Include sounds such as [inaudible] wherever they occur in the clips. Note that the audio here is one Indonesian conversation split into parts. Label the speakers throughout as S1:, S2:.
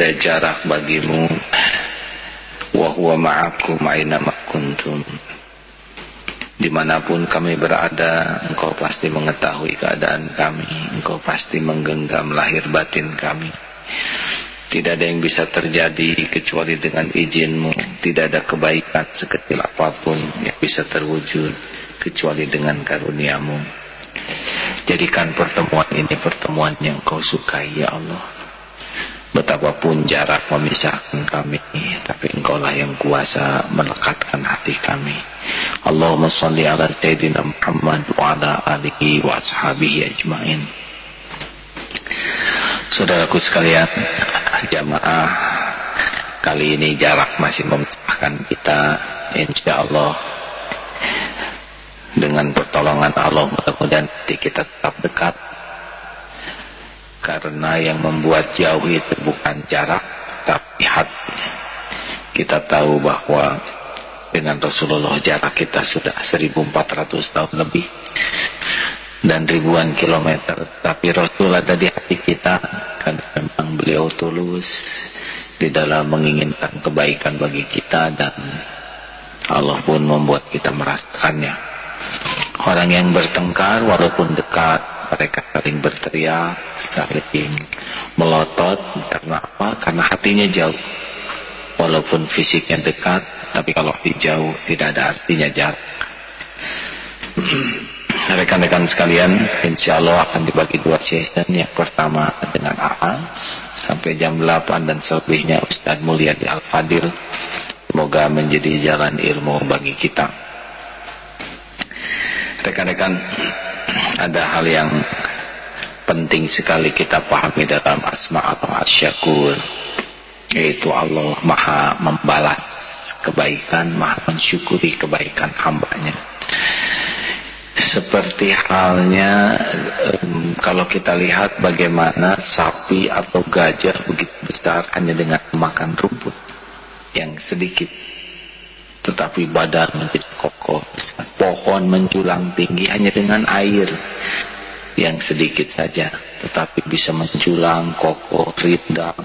S1: Tiada jarak bagimu Wahuwa ma'akum aina kuntum Di mana pun kami berada, engkau pasti mengetahui keadaan kami. Engkau pasti menggenggam lahir batin kami. Tidak ada yang bisa terjadi kecuali dengan izinmu. Tidak ada kebaikan sekecil apa pun yang bisa terwujud kecuali dengan karuniamu. Jadikan pertemuan ini pertemuan yang kau sukai ya Allah. Betapapun jarak memisahkan kami Tapi engkau lah yang kuasa melekatkan hati kami. Allahumma salli ala Sayyidina Muhammad Wa ala alihi wa ashabihi ajmain. Saudaraku sekalian Jamaah Kali ini jarak masih memisahkan kita Insya Allah Dengan pertolongan Allah Mudah-mudahan kita tetap dekat karena yang membuat jauh itu bukan jarak tapi hati kita tahu bahwa dengan Rasulullah jarak kita sudah 1400 tahun lebih dan ribuan kilometer. Tapi Rasul ada di hati kita karena memang beliau tulus di dalam menginginkan kebaikan bagi kita dan Allah pun membuat kita merasakannya. Orang yang bertengkar walaupun dekat mereka saling berteriak, saling melotot karena apa? Karena hatinya jauh. Walaupun fisiknya dekat, tapi kalau hati jauh tidak ada artinya jarak. [clears throat] Rekan-rekan sekalian, insya Allah akan dibagi dua season. Yang pertama dengan AA sampai jam 8 dan selebihnya Ustadz Mulia di Al-Fadil. Semoga menjadi jalan ilmu bagi kita. Rekan-rekan ada hal yang penting sekali kita pahami dalam asma atau asyakur yaitu Allah maha membalas kebaikan maha mensyukuri kebaikan hambanya. Seperti halnya kalau kita lihat bagaimana sapi atau gajah begitu besar hanya dengan makan rumput yang sedikit tetapi badan menjadi kokoh pohon menjulang tinggi hanya dengan air yang sedikit saja tetapi bisa menjulang kokoh rindang.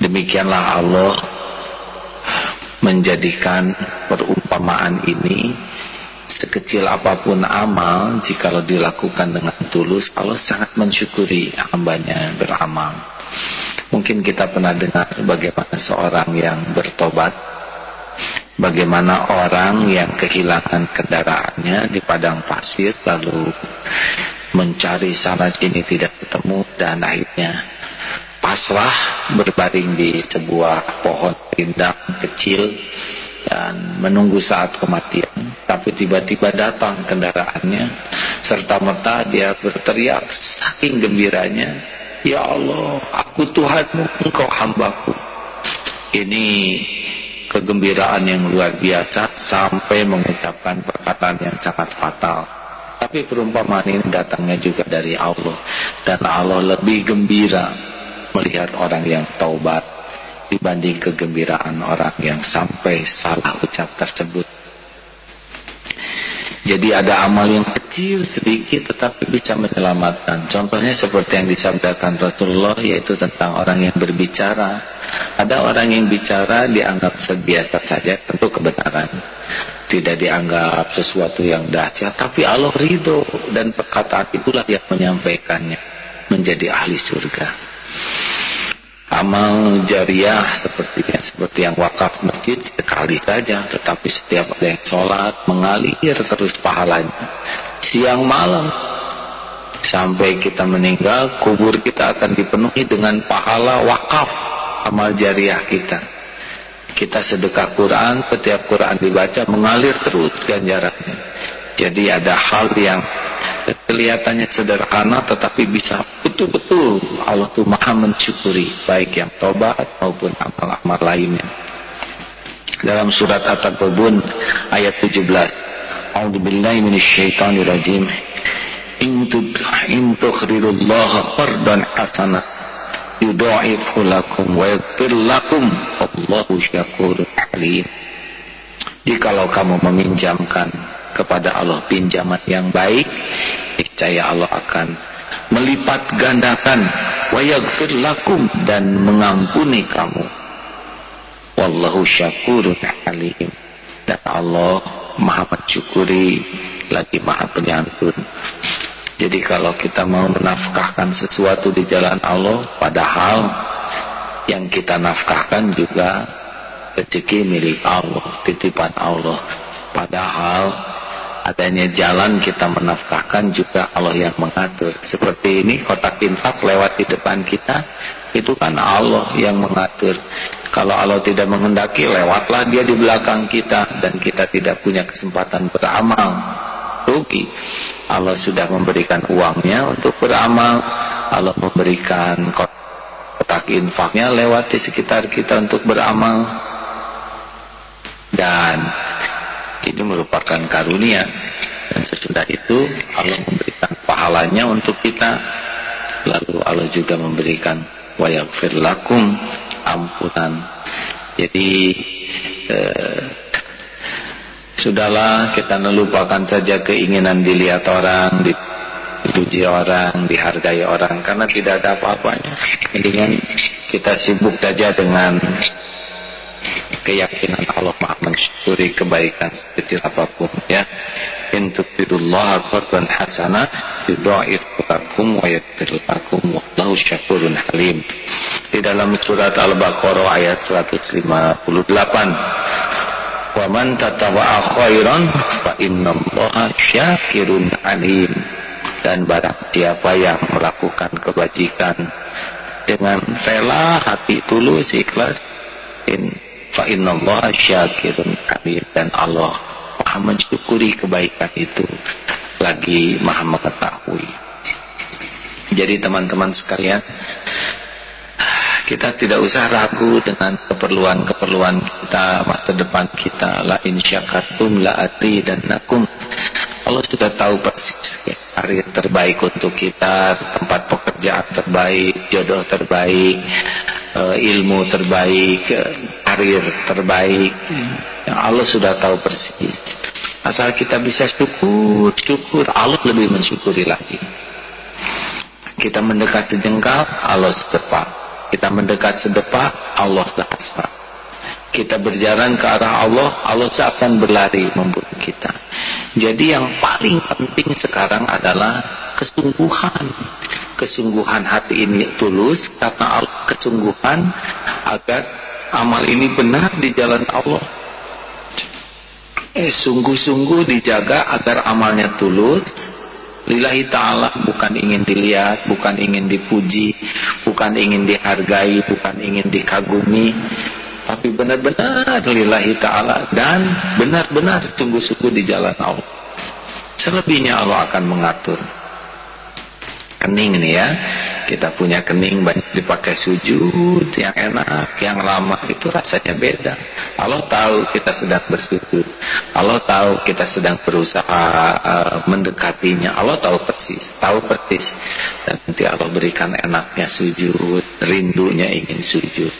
S1: Demikianlah Allah menjadikan perumpamaan ini sekecil apa pun amal jikalau dilakukan dengan tulus Allah sangat mensyukuri hambanya beramal. Mungkin kita pernah dengar bagaimana seorang yang bertobat Bagaimana orang yang kehilangan kendaraannya di padang pasir lalu mencari sana sini tidak ketemu dan akhirnya pasrah berbaring di sebuah pohon rindang kecil dan menunggu saat kematian. Tapi tiba-tiba datang kendaraannya serta merta dia berteriak saking gembiranya ya Allah aku Tuhanmu engkau hambaku. Ini kegembiraan yang luar biasa sampai mengucapkan perkataan yang sangat fatal. Tapi perumpamaan ini datangnya juga dari Allah dan Allah lebih gembira melihat orang yang taubat dibanding kegembiraan orang yang sampai salah ucap tersebut. Jadi ada amal yang kecil sedikit tetapi bisa menyelamatkan. Contohnya seperti yang disabdakan Rasulullah yaitu tentang orang yang berbicara. Ada orang yang bicara dianggap sebiasa saja tentu kebenaran. Tidak dianggap sesuatu yang dahsyat tapi Allah ridho dan perkataan itulah yang menyampaikannya menjadi ahli surga amal jariah seperti yang seperti yang wakaf masjid sekali saja. Tetapi setiap ada yang sholat mengalir terus pahalanya. Siang malam sampai kita meninggal kubur kita akan dipenuhi dengan pahala wakaf amal jariah kita. Kita sedekah Quran setiap Quran dibaca mengalir terus ganjarannya. Jadi ada hal yang kelihatannya sederhana tetapi bisa betul-betul Allah tuh maha mensyukuri baik yang tobat maupun amal-amal lainnya. Dalam surat At-Takabun ayat 17 A'udzubillahi minasyaitonirrajim. In tukhrirullaha qardan hasanah yudha'ifu lakum wa yaghfir lakum Allahu syakurun alim. Jikalau kamu meminjamkan kepada Allah pinjaman yang baik, niscaya Allah akan melipat gandakan wa yaghfir lakum dan mengampuni kamu. Wallahu syakurun alim. Dan Allah Maha mensyukuri lagi Maha penyantun. Jadi kalau kita mau menafkahkan sesuatu di jalan Allah, padahal yang kita nafkahkan juga rezeki milik Allah, titipan Allah. Padahal adanya jalan kita menafkahkan juga Allah yang mengatur. Seperti ini kotak infak lewat di depan kita, itu kan Allah yang mengatur. Kalau Allah tidak menghendaki, lewatlah dia di belakang kita dan kita tidak punya kesempatan beramal. Rugi. Allah sudah memberikan uangnya untuk beramal. Allah memberikan kotak infaknya lewat di sekitar kita untuk beramal dan ini merupakan karunia. Dan sesudah itu Allah memberikan pahalanya untuk kita. Lalu Allah juga memberikan wa yaghfir lakum ampunan. Jadi eh, sudahlah kita melupakan saja keinginan dilihat orang dipuji orang dihargai orang karena tidak ada apa-apanya. Mendingan kita sibuk saja dengan keyakinan Allah maha mensyukuri kebaikan sekecil apa pun ya. In tuqridullaha qardan hasana yudha'if lakum wa yaghfir lakum wallahu syakurun halim. Di dalam surat Al-Baqarah ayat 158 wa man tatawa'a khairan fa innallaha syakirun alim dan barang siapa yang melakukan kebajikan dengan rela hati tulus ikhlas in fa innallaha syakirun alim dan Allah maha mensyukuri kebaikan itu. Lagi maha mengetahui. Jadi teman-teman sekalian kita tidak usah ragu dengan keperluan-keperluan kita masa depan kita. La in syakartum la ati dan nakum Allah sudah tahu persis ya, hari terbaik untuk kita tempat pekerjaan terbaik jodoh terbaik uh, ilmu terbaik, uh, karir terbaik. Yang Allah sudah tahu persis. Asal kita bisa syukur, syukur, Allah lebih mensyukuri lagi. Kita mendekat sejengkal, Allah sedepak. Kita mendekat sedepak, Allah sehasta. Kita berjalan ke arah Allah, Allah seakan berlari membunuh kita. Jadi yang paling penting sekarang adalah kesungguhan. Kesungguhan hati ini tulus karena kesungguhan agar amal ini benar di jalan Allah. Eh sungguh-sungguh dijaga agar amalnya tulus. Lillahi ta'ala bukan ingin dilihat bukan ingin dipuji bukan ingin dihargai bukan ingin dikagumi tapi benar-benar lillahi ta'ala dan benar-benar sungguh-sungguh di jalan Allah. Selebihnya Allah akan mengatur. Kening nih ya kita punya kening banyak dipakai sujud yang enak yang lama itu rasanya beda. Allah tahu kita sedang bersujud. Allah tahu kita sedang berusaha uh, mendekatinya. Allah tahu persis tahu persis. Dan nanti Allah berikan enaknya sujud rindunya ingin sujud.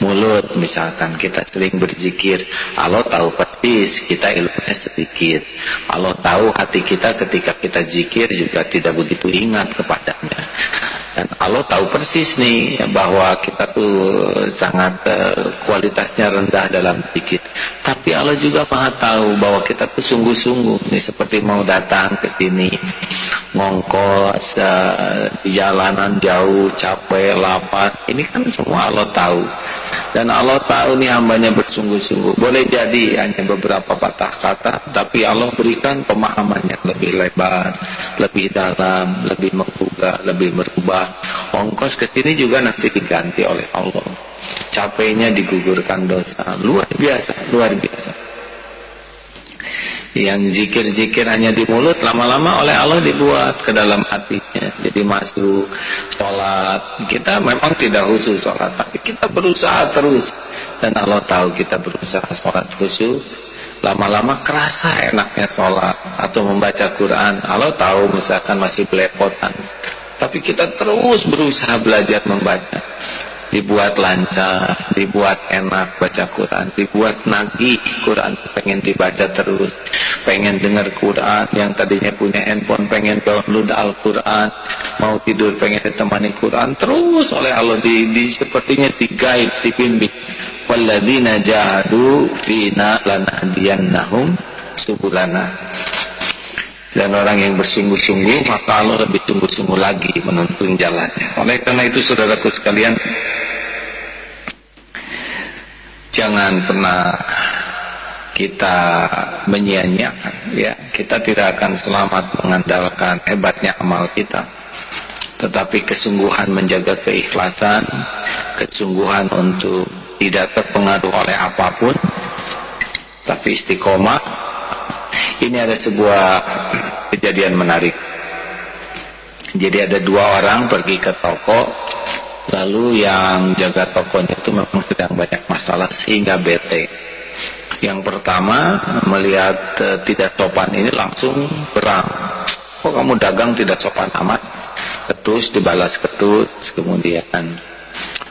S1: Mulut misalkan kita sering berzikir Allah tahu persis kita ilmunya sedikit. Allah tahu hati kita ketika kita zikir juga tidak begitu ingat kepadanya dan Allah tahu persis nih bahwa kita tuh sangat uh, kualitasnya rendah dalam zikir tapi Allah juga maha tahu bahwa kita tuh sungguh-sungguh nih seperti mau datang ke sini ngongkos uh, jalanan jauh capek lapar ini kan semua Allah tahu dan Allah tahu nih hambanya bersungguh-sungguh. Boleh jadi hanya beberapa patah kata, tapi Allah berikan pemahaman yang lebih lebar, lebih dalam, lebih menggugah, lebih berubah. Ongkos ke sini juga nanti diganti oleh Allah. Capeknya digugurkan dosa. Luar biasa, luar biasa. Yang zikir-zikir hanya di mulut lama-lama oleh Allah dibuat ke dalam hatinya. Jadi masuk sholat. Kita memang tidak khusus sholat tapi kita berusaha terus. Dan Allah tahu kita berusaha sholat khusus. Lama-lama kerasa enaknya sholat atau membaca Quran. Kalau tahu misalkan masih belepotan tapi kita terus berusaha belajar membaca dibuat lancar, dibuat enak baca Quran, dibuat nagih Quran, pengen dibaca terus, pengen dengar Quran, yang tadinya punya handphone pengen download Al-Quran, mau tidur pengen ditemani Quran, terus oleh Allah di, di sepertinya guide, dibimbing. Walladzina jahadu fina lanahdiyannahum subulana. Dan orang yang bersungguh-sungguh maka Allah lebih sungguh-sungguh lagi menuntun jalannya. Oleh karena itu saudaraku sekalian, jangan pernah kita menyia-nyiakan ya kita tidak akan selamat mengandalkan hebatnya amal kita tetapi kesungguhan menjaga keikhlasan kesungguhan untuk tidak terpengaruh oleh apa pun tapi istiqomah ini ada sebuah kejadian menarik jadi ada dua orang pergi ke toko Lalu yang jaga tokonya itu memang sedang banyak masalah sehingga bete. Yang pertama melihat e, tidak sopan ini langsung berang. Kok kamu dagang tidak sopan amat? Ketus dibalas ketus, kemudian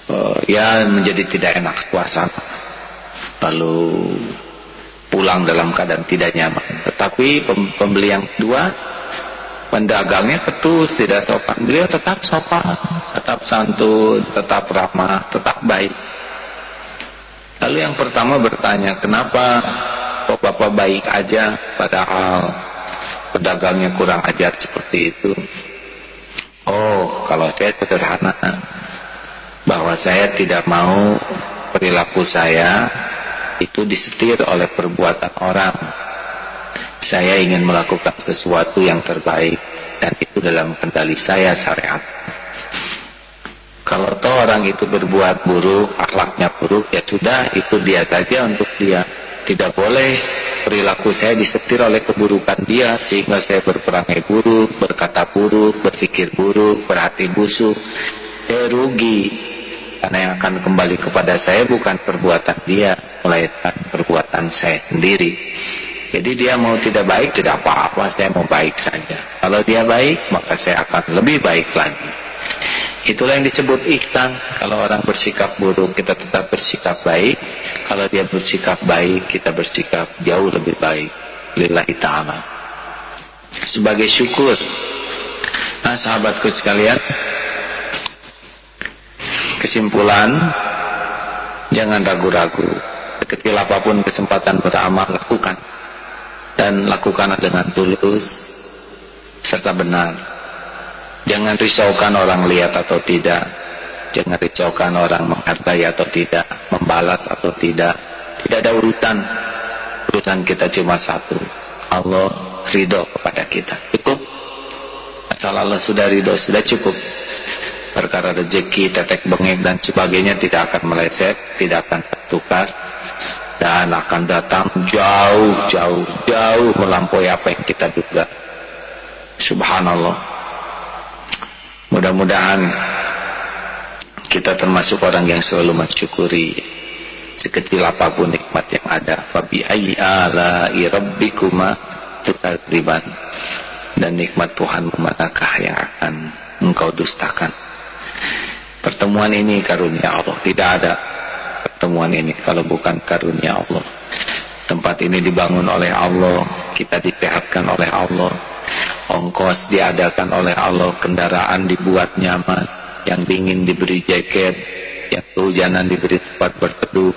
S1: e, ya menjadi tidak enak suasana. Lalu pulang dalam keadaan tidak nyaman. Tetapi pembeli yang kedua Pendagangnya ketus, tidak sopan. Beliau tetap sopan, tetap santun, tetap ramah, tetap baik. Lalu yang pertama bertanya, kenapa kok Bapak baik aja padahal pedagangnya kurang ajar seperti itu? Oh, kalau saya sederhana, bahwa saya tidak mau perilaku saya itu disetir oleh perbuatan orang saya ingin melakukan sesuatu yang terbaik dan itu dalam kendali saya syariat. Kalau toh orang itu berbuat buruk, akhlaknya buruk, ya sudah itu dia saja untuk dia. Tidak boleh perilaku saya disetir oleh keburukan dia sehingga saya berperangai buruk, berkata buruk, berpikir buruk, berhati busuk. Saya rugi karena yang akan kembali kepada saya bukan perbuatan dia, melainkan perbuatan saya sendiri. Jadi dia mau tidak baik tidak apa-apa, saya mau baik saja. Kalau dia baik, maka saya akan lebih baik lagi. Itulah yang disebut ihsan. Kalau orang bersikap buruk, kita tetap bersikap baik. Kalau dia bersikap baik, kita bersikap jauh lebih baik. Lillahi ta'ala. Sebagai syukur. Nah sahabatku sekalian, kesimpulan, jangan ragu-ragu. Kecil apa pun kesempatan beramal, lakukan dan lakukanlah dengan tulus serta benar. Jangan risaukan orang lihat atau tidak. Jangan risaukan orang menghargai atau tidak, membalas atau tidak. Tidak ada urutan. Urutan kita cuma satu. Allah ridho kepada kita. Cukup. Asal Allah sudah ridho, sudah cukup. Perkara rezeki, tetek bengek dan sebagainya tidak akan meleset, tidak akan tertukar dan akan datang jauh jauh jauh melampaui apa yang kita duga. Subhanallah. Mudah-mudahan kita termasuk orang yang selalu mensyukuri sekecil apa pun nikmat yang ada. Fabi ayyi ala'i rabbikuma tukadziban dan nikmat Tuhan manakah yang akan engkau dustakan pertemuan ini karunia Allah tidak ada pertemuan ini kalau bukan karunia Allah. Tempat ini dibangun oleh Allah, kita disehatkan oleh Allah. Ongkos diadakan oleh Allah, kendaraan dibuat nyaman, yang dingin diberi jaket, yang kehujanan diberi tempat berteduh,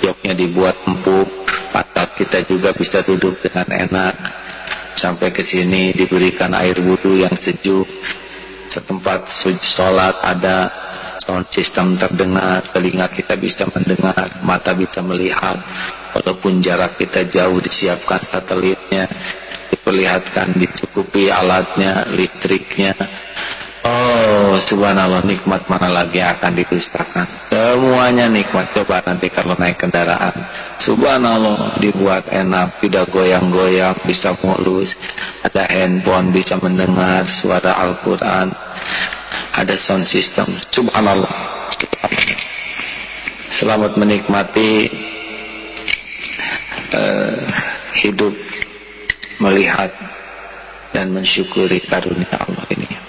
S1: joknya dibuat empuk, pantat kita juga bisa duduk dengan enak. Sampai ke sini diberikan air wudhu yang sejuk, setempat sholat ada, sound system terdengar, telinga kita bisa mendengar, mata bisa melihat, walaupun jarak kita jauh disiapkan satelitnya, diperlihatkan, dicukupi alatnya, listriknya. Oh, subhanallah nikmat mana lagi akan didustakan. Semuanya nikmat. Coba nanti kalau naik kendaraan. Subhanallah dibuat enak, tidak goyang-goyang, bisa mulus. Ada handphone, bisa mendengar suara Al-Quran ada sound system subhanallah selamat menikmati uh, hidup melihat dan mensyukuri karunia Allah ini.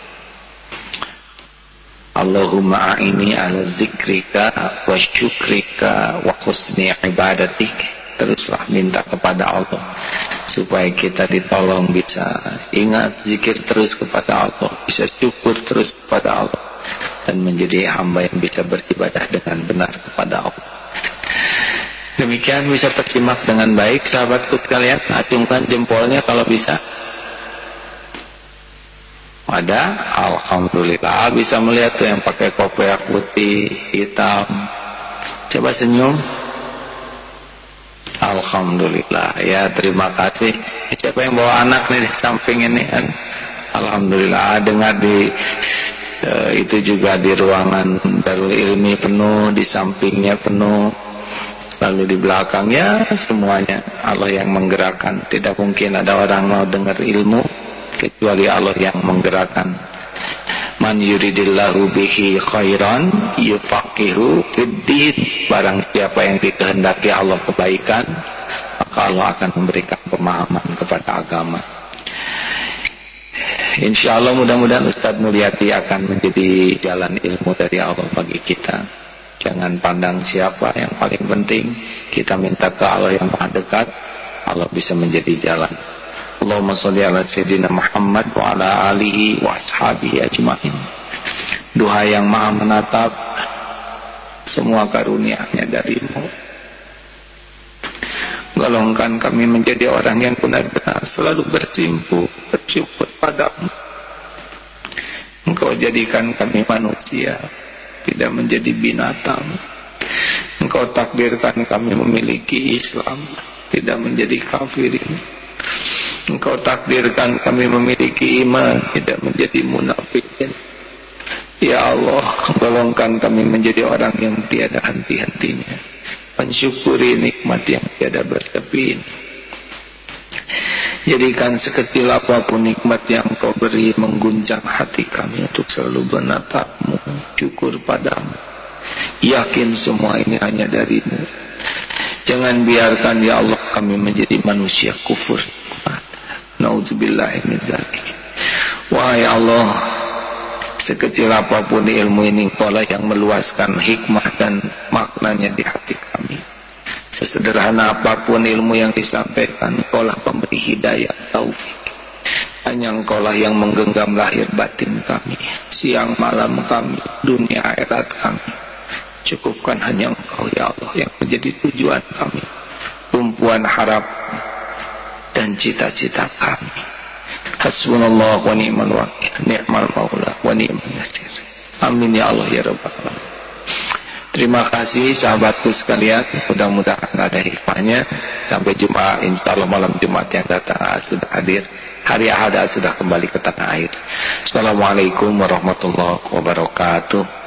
S1: Allahumma a'ini ala zikrika wa syukrika wa husni ibadatik. Teruslah minta kepada Allah supaya kita ditolong bisa ingat zikir terus kepada Allah, bisa syukur terus kepada Allah dan menjadi hamba yang bisa beribadah dengan benar kepada Allah. Demikian bisa tersimak dengan baik sahabatku sekalian. Acungkan jempolnya kalau bisa. Ada, Alhamdulillah bisa melihat tuh yang pakai kopiah putih, hitam. Coba senyum. Alhamdulillah. Ya terima kasih. Siapa yang bawa anak nih di samping ini kan? Alhamdulillah. Dengar di uh, itu juga di ruangan Darul Ilmi penuh, di sampingnya penuh. Lalu di belakangnya semuanya Allah yang menggerakkan. Tidak mungkin ada orang mau dengar ilmu kecuali Allah yang menggerakkan. Man yuridillahu bihi khairan yufaqihu fiddin barang siapa yang dikehendaki Allah kebaikan maka Allah akan memberikan pemahaman kepada agama. Insya Allah mudah-mudahan Ustadz Mulyati akan menjadi jalan ilmu dari Allah bagi kita. Jangan pandang siapa yang paling penting. Kita minta ke Allah yang maha dekat Allah bisa menjadi jalan Allahumma salli ala Sayyidina Muhammad wa ala alihi wa ashabihi ajma'in. Doa yang maha menatap semua karunia-Nya darimu. Golongkan kami menjadi orang yang benar-benar selalu bersimpu, bersyukur padamu. Engkau jadikan kami manusia, tidak menjadi binatang. Engkau takdirkan kami memiliki Islam, tidak menjadi kafirin. Engkau takdirkan kami memiliki iman Tidak menjadi munafikin. Ya Allah Golongkan kami menjadi orang yang tiada henti-hentinya. Mensyukuri nikmat yang tiada bertepi Jadikan sekecil apa pun nikmat yang kau beri Mengguncang hati kami untuk selalu menatapmu Syukur padamu. Yakin semua ini hanya darimu Jangan biarkan ya Allah kami menjadi manusia kufur Nauzubillahi min dzalik. Wahai Allah, sekecil apa pun ilmu ini Engkaulah yang meluaskan hikmah dan maknanya di hati kami. Sesederhana apa pun ilmu yang disampaikan, Engkaulah pemberi hidayah, taufik. Hanya Engkaulah yang menggenggam lahir batin kami, siang malam kami, dunia akhirat kami. Cukupkan hanya Engkau ya Allah yang menjadi tujuan kami. Tumpuan harap dan cita-cita kami. Hasbunallah wa ni'mal wakil, ni'mal maula wa ni'mal nasir. Amin ya Allah ya rabbal alamin. Terima kasih sahabatku sekalian. Mudah-mudahan ada hikmahnya. Sampai jumpa insya Allah malam Jumat yang datang sudah hadir. Hari Ahad sudah kembali ke tanah air. Assalamualaikum warahmatullahi wabarakatuh.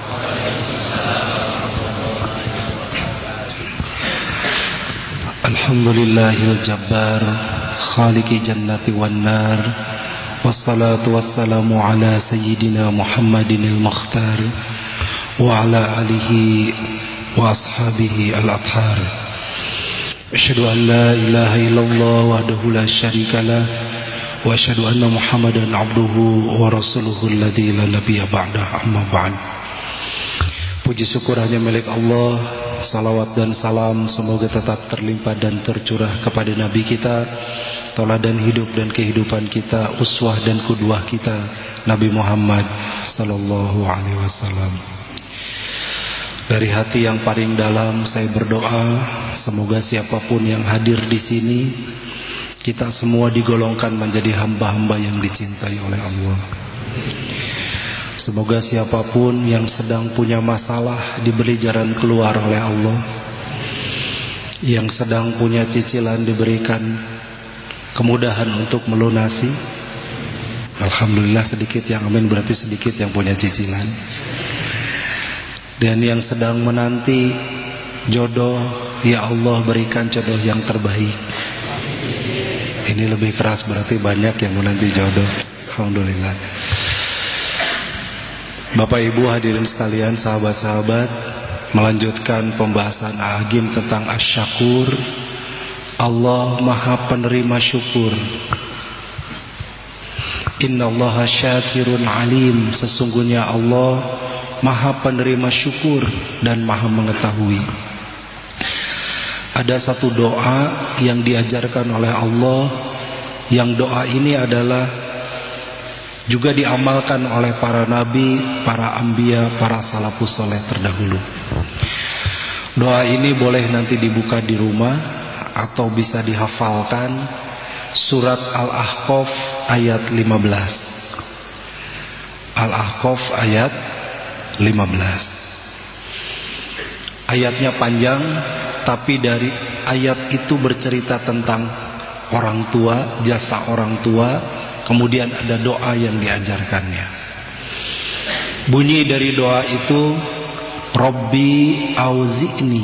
S2: الحمد لله الجبار خالق الجنة والنار والصلاة والسلام على سيدنا محمد المختار وعلى آله وأصحابه الأطهار. أشهد أن لا إله إلا الله وحده لا شريك له وأشهد أن محمدا عبده ورسوله الذي لا نبي بعده أما بعد. Puji syukur hanya milik Allah Salawat dan salam Semoga tetap terlimpah dan tercurah Kepada Nabi kita Toladan hidup dan kehidupan kita Uswah dan kudwah kita Nabi Muhammad Sallallahu alaihi wasallam Dari hati yang paling dalam Saya berdoa Semoga siapa pun yang hadir di sini kita semua digolongkan menjadi hamba-hamba yang dicintai oleh Allah. Semoga siapa pun yang sedang punya masalah diberi jalan keluar oleh Allah. Yang sedang punya cicilan diberikan kemudahan untuk melunasi. Alhamdulillah sedikit yang amin berarti sedikit yang punya cicilan. Dan yang sedang menanti jodoh, ya Allah berikan jodoh yang terbaik. Ini lebih keras berarti banyak yang menanti jodoh. Alhamdulillah. Bapak Ibu hadirin sekalian, sahabat-sahabat, melanjutkan pembahasan Agim tentang asyakur. Allah Maha penerima syukur. Inna Allah syakirun alim. Sesungguhnya Allah Maha penerima syukur dan Maha mengetahui. Ada satu doa yang diajarkan oleh Allah yang doa ini adalah juga diamalkan oleh para nabi, para ambia, para salafus soleh terdahulu. Doa ini boleh nanti dibuka di rumah atau bisa dihafalkan surat Al-Ahqaf ayat 15. Al-Ahqaf ayat 15. Ayatnya panjang tapi dari ayat itu bercerita tentang orang tua, jasa orang tua Kemudian ada doa yang diajarkannya. Bunyi dari doa itu Rabbi auzi'ni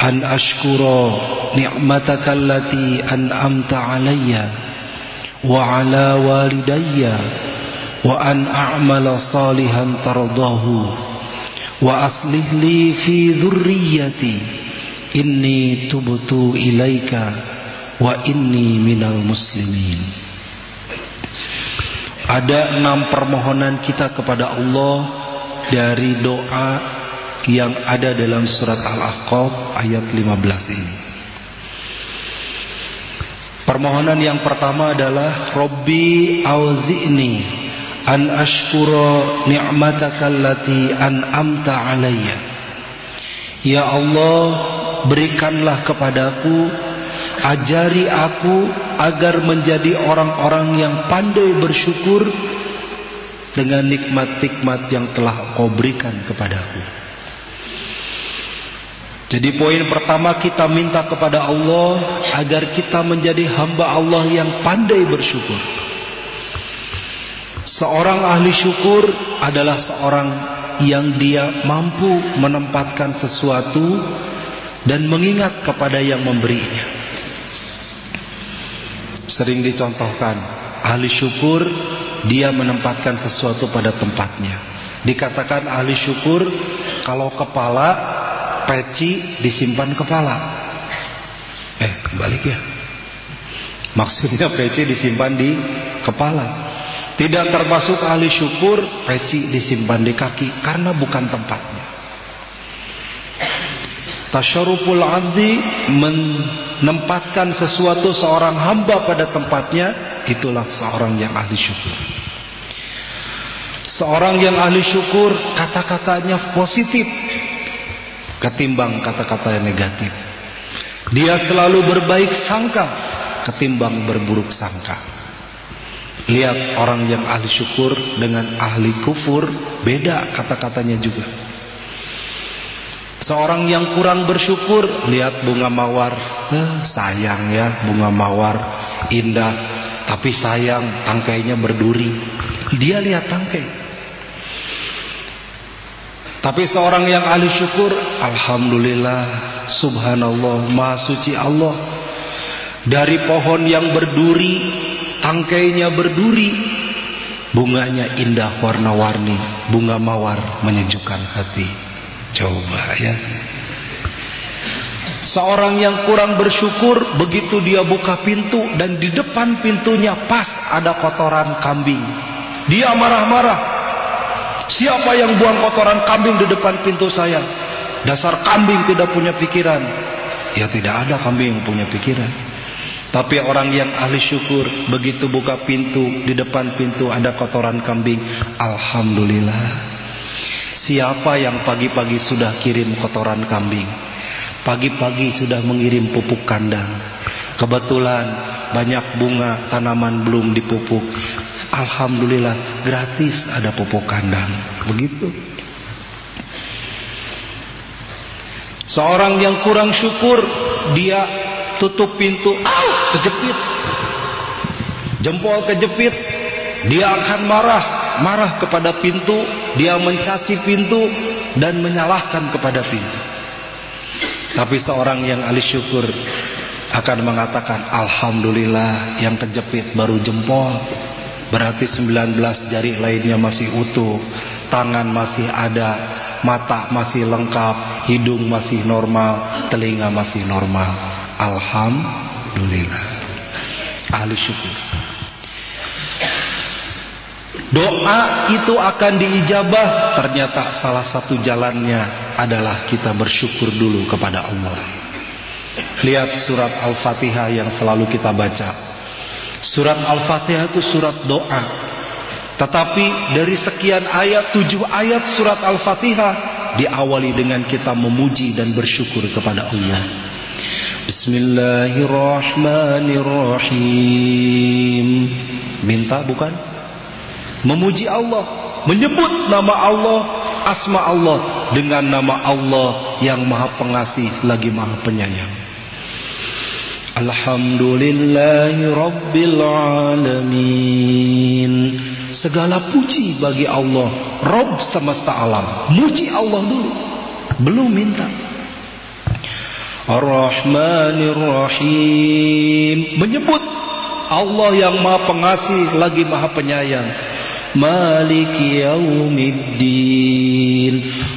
S2: an ashkura ni'mataka allati an'amta alayya wa ala walidayya wa an a'mala salihan tardahu wa aslih li fi dhurriyyati inni tubtu ilaika wa inni minal muslimin ada enam permohonan kita kepada Allah dari doa yang ada dalam surat Al-Ahqaf ayat 15 ini. Permohonan yang pertama adalah Robbi auzi'ni an ashkura ni'mataka allati an'amta alayya. Ya Allah, berikanlah kepadaku Ajari aku agar menjadi orang-orang yang pandai bersyukur dengan nikmat-nikmat yang telah kau berikan kepadaku. Jadi poin pertama kita minta kepada Allah agar kita menjadi hamba Allah yang pandai bersyukur. Seorang ahli syukur adalah seorang yang dia mampu menempatkan sesuatu dan mengingat kepada yang memberinya. Sering dicontohkan. Ahli syukur Dia menempatkan sesuatu pada tempatnya. Dikatakan ahli syukur Kalau kepala Peci disimpan kepala. Eh balik ya? Maksudnya peci disimpan di kepala. Tidak termasuk ahli syukur Peci disimpan di kaki Karena bukan tempatnya Tasyaruful abdi menempatkan sesuatu seorang hamba pada tempatnya itulah seorang yang ahli syukur. Seorang yang ahli syukur kata-katanya positif ketimbang kata-kata yang negatif. Dia selalu berbaik sangka ketimbang berburuk sangka. Lihat orang yang ahli syukur dengan ahli kufur beda kata-katanya juga Seorang yang kurang bersyukur lihat bunga mawar, eh, sayang ya bunga mawar indah, tapi sayang tangkainya berduri. Dia lihat tangkai. Tapi seorang yang ahli syukur, alhamdulillah, subhanallah, maha suci Allah. Dari pohon yang berduri, tangkainya berduri, bunganya indah warna-warni, bunga mawar menyejukkan hati. Coba ya. Seorang yang kurang bersyukur begitu dia buka pintu dan di depan pintunya pas ada kotoran kambing. Dia marah-marah. Siapa yang buang kotoran kambing di depan pintu saya? Dasar kambing tidak punya pikiran. Ya tidak ada kambing yang punya pikiran. Tapi orang yang ahli syukur begitu buka pintu di depan pintu ada kotoran kambing, alhamdulillah. Siapa yang pagi-pagi sudah kirim kotoran kambing? Pagi-pagi sudah mengirim pupuk kandang. Kebetulan banyak bunga tanaman belum dipupuk. Alhamdulillah gratis ada pupuk kandang. Begitu. Seorang yang kurang syukur Dia tutup pintu Au, kejepit. Jempol kejepit dia akan marah, marah kepada pintu, dia mencaci pintu dan menyalahkan kepada pintu. Tapi seorang yang ahli syukur akan mengatakan Alhamdulillah yang kejepit baru jempol. Berarti 19 jari lainnya masih utuh Tangan masih ada Mata masih lengkap Hidung masih normal Telinga masih normal. Alhamdulillah. Ahli syukur Doa itu akan diijabah. Ternyata salah satu jalannya adalah kita bersyukur dulu kepada Allah. Lihat surat Al-Fatihah yang selalu kita baca. Surat Al-Fatihah itu surat doa. Tetapi dari sekian ayat Tujuh ayat surat Al-Fatihah Diawali dengan kita memuji dan bersyukur kepada Allah. Bismillahirrahmanirrahim. Minta bukan? Memuji Allah, menyebut nama Allah, asma Allah dengan nama Allah yang Maha Pengasih lagi Maha Penyayang. Alhamdulillahi Rabbil Alamin. Segala puji bagi Allah Rob semesta alam. Muji Allah dulu Belum minta. Ar-Rahmanir Rahim Menyebut Allah yang maha pengasih Lagi maha penyayang Maliki yaumiddin.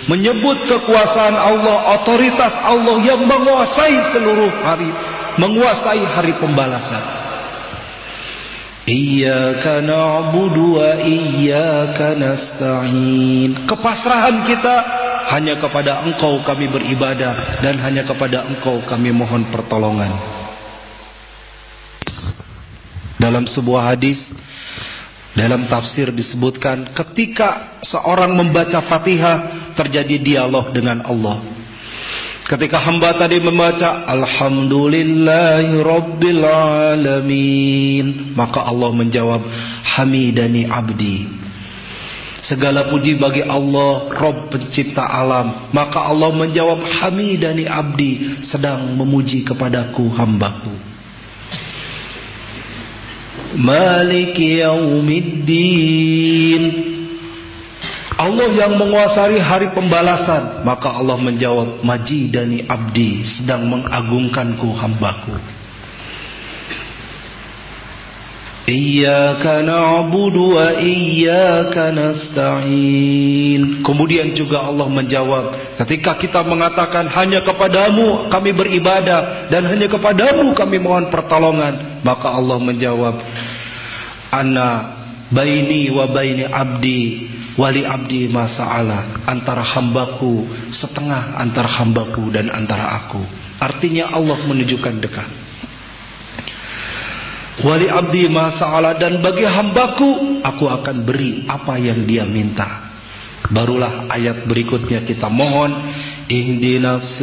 S2: Menyebut kekuasaan Allah Otoritas Allah yang menguasai seluruh hari Menguasai hari pembalasan. Iyaka na'budu wa iyaka nasta'in. Kepasrahan kita Hanya kepada engkau kami beribadah Dan hanya kepada engkau kami mohon pertolongan. Dalam sebuah hadis dalam tafsir disebutkan ketika seorang membaca Fatihah terjadi dialog dengan Allah. Ketika hamba tadi membaca Alhamdulillahi Rabbil Alamin Maka Allah menjawab Hamidani Abdi. Segala puji bagi Allah Rob pencipta alam. Maka Allah menjawab Hamidani Abdi Sedang memuji kepadaku hambaku Maliki yaumiddin. Allah yang menguasai hari pembalasan. Maka Allah menjawab Majidani abdi Sedang mengagungkanku hambaku Iyaka na'budu wa iyaka nasta'in. Kemudian juga Allah menjawab Ketika kita mengatakan hanya kepadamu kami beribadah Dan hanya kepadamu kami mohon pertolongan Maka Allah menjawab Ana baini wa baini abdi Wali abdi masa'ala Antara hambaku Setengah antara hambaku dan antara aku. Artinya Allah menunjukkan dekat Wali abdi masa'ala dan bagi hambaku aku akan beri apa yang dia minta. Barulah ayat berikutnya kita mohon. Ihdinas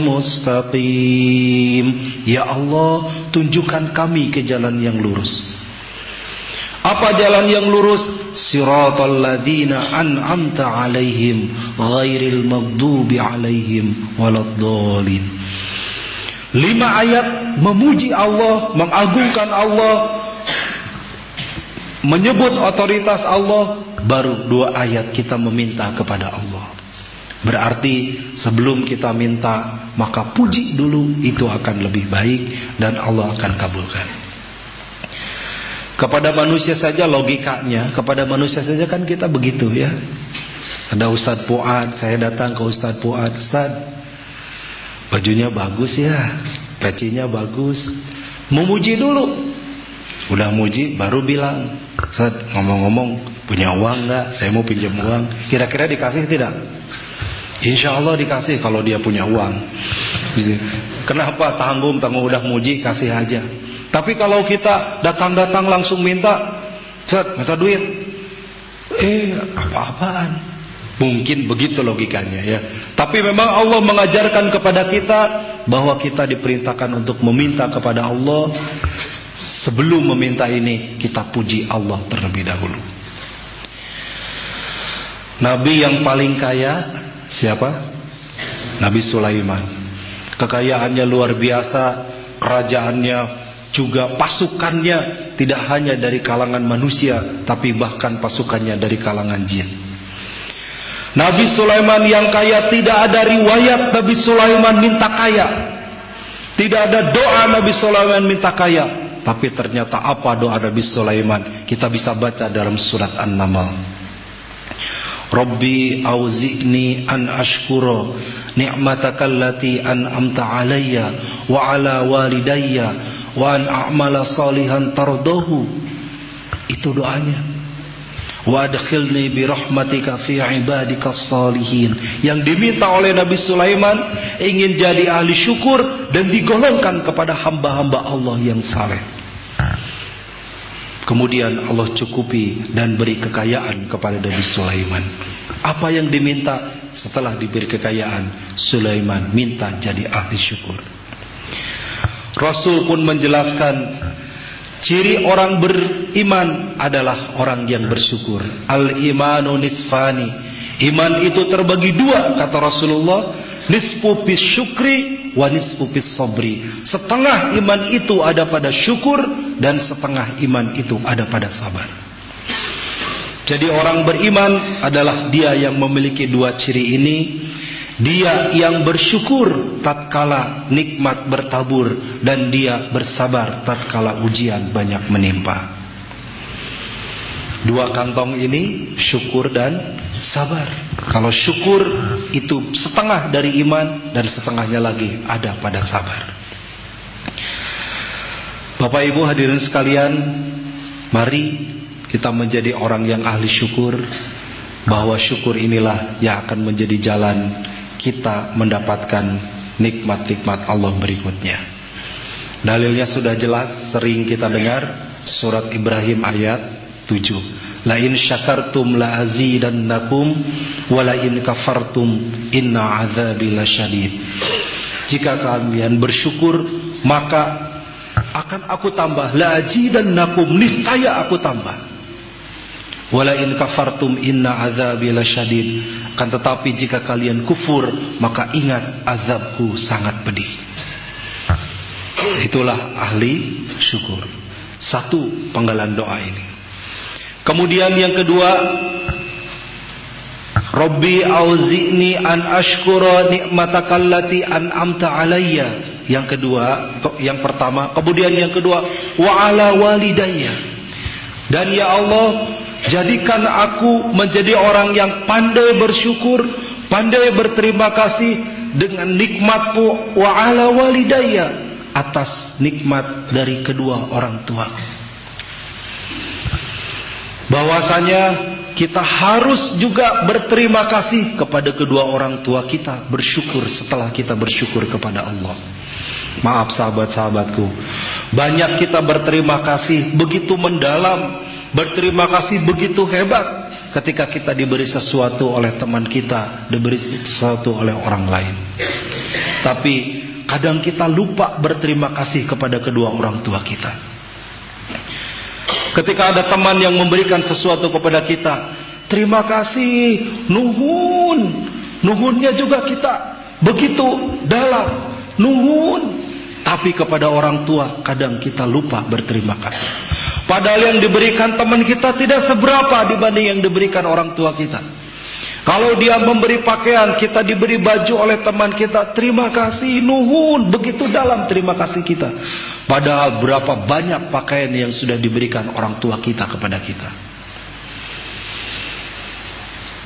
S2: mustaqim. Ya Allah tunjukkan kami ke jalan yang lurus. Apa jalan yang lurus? Siratal ladina an'amta alaihim Ghairil magdubi alaihim Waladhalin Lima ayat memuji Allah, mengagungkan Allah, menyebut otoritas Allah, baru dua ayat kita meminta kepada Allah. Berarti sebelum kita minta, maka puji dulu itu akan lebih baik dan Allah akan kabulkan. Kepada manusia saja logikanya, kepada manusia saja kan kita begitu ya. Ada Ustadz Puad, saya datang ke Ustadz Puad, Ustadz bajunya bagus ya. Pecinya bagus. Memuji dulu. Udah muji baru bilang saat ngomong-ngomong punya uang nggak? Saya mau pinjam uang. Kira-kira dikasih tidak? Insya Allah dikasih kalau dia punya uang. Kenapa tanggung tanggung udah muji kasih aja. Tapi kalau kita datang-datang langsung minta set minta duit. Eh apa-apaan Mungkin begitu logikanya ya. Tapi memang Allah mengajarkan kepada kita bahwa kita diperintahkan untuk meminta kepada Allah. Sebelum meminta ini kita puji Allah terlebih dahulu. Nabi yang paling kaya siapa? Nabi Sulaiman. Kekayaannya luar biasa, kerajaannya juga pasukannya tidak hanya dari kalangan manusia tapi bahkan pasukannya dari kalangan jin. Nabi Sulaiman yang kaya tidak ada riwayat Nabi Sulaiman minta kaya. Tidak ada doa Nabi Sulaiman minta kaya. Tapi ternyata apa doa Nabi Sulaiman? Kita bisa baca dalam surat An-Naml. Rabbi auzi'ni an ashkura ni'mataka allati an'amta alayya wa ala walidayya wa an a'mala salihan tardahu itu doanya wa adkhilni bi rahmatika fi ibadika salihin yang diminta oleh Nabi Sulaiman ingin jadi ahli syukur dan digolongkan kepada hamba-hamba Allah yang saleh Kemudian Allah cukupi dan beri kekayaan kepada Nabi Sulaiman. Apa yang diminta setelah diberi kekayaan, Sulaiman minta jadi ahli syukur. Rasul pun menjelaskan ciri orang beriman adalah orang yang bersyukur. Al-imanu nisfani. Iman itu terbagi dua kata Rasulullah, nisfu bis syukri wa nisfu sabri. Setengah iman itu ada pada syukur dan setengah iman itu ada pada sabar. Jadi orang beriman adalah dia yang memiliki dua ciri ini. Dia yang bersyukur tatkala nikmat bertabur dan dia bersabar tatkala ujian banyak menimpa. Dua kantong ini syukur dan sabar. Kalau syukur itu setengah dari iman dan setengahnya lagi ada pada sabar. Bapak Ibu hadirin sekalian, mari kita menjadi orang yang ahli syukur bahwa syukur inilah yang akan menjadi jalan kita mendapatkan nikmat-nikmat Allah berikutnya. Dalilnya sudah jelas sering kita dengar surat Ibrahim ayat 7. La in syakartum la azidannakum wa la in kafartum inna azabi lasyadid. Jika kalian bersyukur maka akan aku tambah la azidannakum niscaya aku tambah. Wala in kafartum inna azabi lasyadid. Kan tetapi jika kalian kufur maka ingat azabku sangat pedih. Itulah ahli syukur. Satu penggalan doa ini. Kemudian yang kedua, Rabbi auzi'ni an ashkura ni'matakallati an'amta alayya. Yang kedua, yang pertama, kemudian yang kedua, wa ala walidayya. Dan ya Allah, jadikan aku menjadi orang yang pandai bersyukur, pandai berterima kasih dengan nikmatmu wa ala walidayya atas nikmat dari kedua orang tua bahwasanya kita harus juga berterima kasih kepada kedua orang tua kita, bersyukur setelah kita bersyukur kepada Allah. Maaf sahabat-sahabatku, banyak kita berterima kasih begitu mendalam, berterima kasih begitu hebat ketika kita diberi sesuatu oleh teman kita, diberi sesuatu oleh orang lain. Tapi kadang kita lupa berterima kasih kepada kedua orang tua kita. Ketika ada teman yang memberikan sesuatu kepada kita, terima kasih, nuhun. Nuhunnya juga kita begitu dalam, nuhun. Tapi kepada orang tua kadang kita lupa berterima kasih. Padahal yang diberikan teman kita tidak seberapa dibanding yang diberikan orang tua kita. Kalau dia memberi pakaian, kita diberi baju oleh teman kita, terima kasih, nuhun, begitu dalam terima kasih kita. Padahal berapa banyak pakaian yang sudah diberikan orang tua kita kepada kita.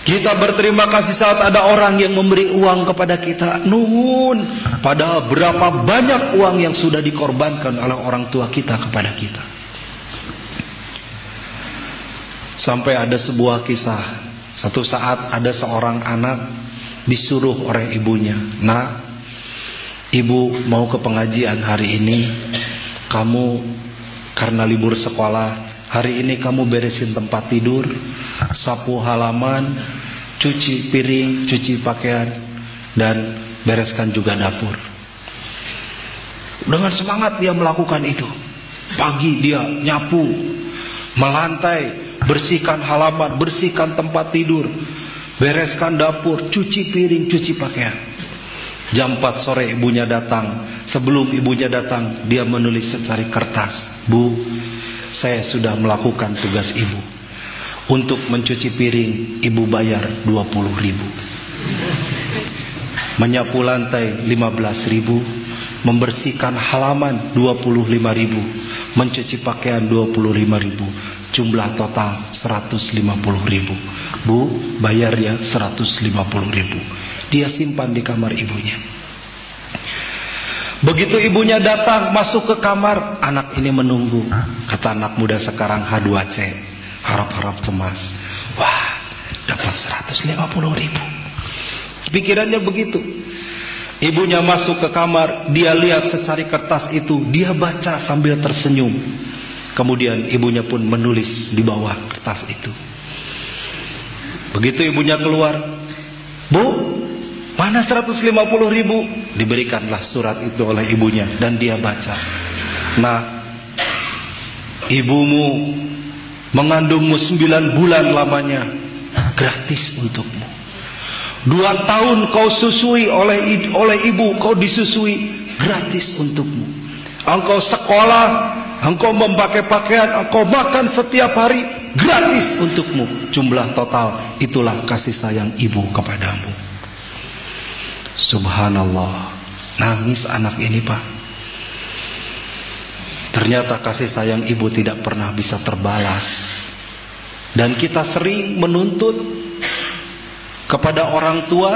S2: Kita berterima kasih saat ada orang yang memberi uang kepada kita, nuhun. Padahal berapa banyak uang yang sudah dikorbankan oleh orang tua kita kepada kita. Sampai ada sebuah kisah satu saat ada seorang anak disuruh oleh ibunya, "Nak, ibu mau ke pengajian hari ini. Kamu karena libur sekolah, hari ini kamu beresin tempat tidur, sapu halaman, cuci piring, cuci pakaian dan bereskan juga dapur." Dengan semangat dia melakukan itu. Pagi dia nyapu, melantai, bersihkan halaman, bersihkan tempat tidur, bereskan dapur, cuci piring, cuci pakaian. Jam 4 sore ibunya datang. Sebelum ibunya datang, dia menulis secari kertas. Bu, saya sudah melakukan tugas ibu. Untuk mencuci piring, ibu bayar 20 ribu. Menyapu lantai 15 ribu. Membersihkan halaman 25 ribu. Mencuci pakaian 25 ribu. Jumlah total 150 ribu. Bu, bayar ya 150 ribu. Dia simpan di kamar ibunya. Begitu ibunya datang masuk ke kamar, anak ini menunggu. Kata anak muda sekarang H2C, harap-harap cemas. Wah, dapat 150 ribu. Pikirannya begitu. Ibunya masuk ke kamar, dia lihat secari kertas itu, dia baca sambil tersenyum. Kemudian ibunya pun menulis di bawah kertas itu. Begitu ibunya keluar, Bu, Mana 150 ribu? Diberikanlah surat itu oleh ibunya dan dia baca. Nah, ibumu mengandungmu 9 bulan lamanya gratis untukmu. Dua tahun kau susui oleh oleh ibu, kau disusui gratis untukmu. Engkau sekolah, engkau memakai pakaian, engkau makan setiap hari gratis untukmu. Jumlah total itulah kasih sayang ibu kepadamu. Subhanallah. Nangis anak ini pak. Ternyata kasih sayang ibu tidak pernah bisa terbalas. Dan kita sering menuntut Kepada orang tua.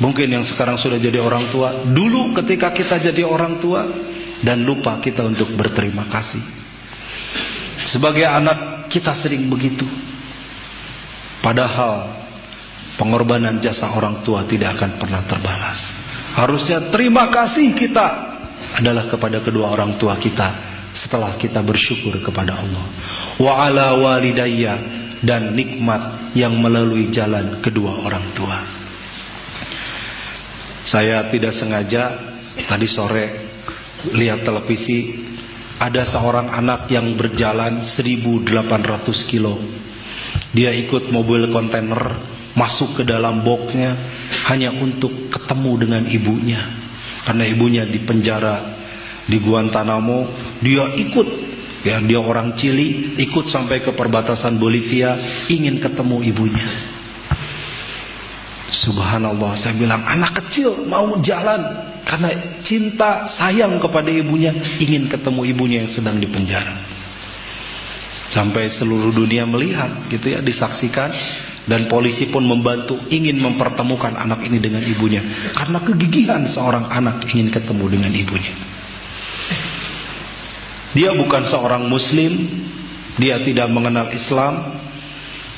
S2: Mungkin yang sekarang sudah jadi orang tua. Dulu ketika kita jadi orang tua Dan lupa kita untuk berterima kasih Sebagai anak kita sering begitu Padahal Pengorbanan jasa orang tua tidak akan pernah terbalas. Harusnya terima kasih kita adalah kepada kedua orang tua kita setelah kita bersyukur kepada Allah. Wa ala walidayya dan nikmat yang melalui jalan kedua orang tua. Saya tidak sengaja tadi sore lihat televisi ada seorang anak yang berjalan 1800 kilo. Dia ikut mobil kontainer masuk ke dalam boxnya hanya untuk ketemu dengan ibunya. Karena ibunya di penjara di Guantanamo dia ikut. Ya dia orang Chili ikut sampai ke perbatasan Bolivia ingin ketemu ibunya Subhanallah saya bilang anak kecil mau jalan karena cinta sayang kepada ibunya ingin ketemu ibunya yang sedang di penjara. Sampai seluruh dunia melihat gitu ya disaksikan dan polisi pun membantu ingin mempertemukan anak ini dengan ibunya. Karena kegigihan seorang anak ingin ketemu dengan ibunya. Dia bukan seorang muslim dia tidak mengenal Islam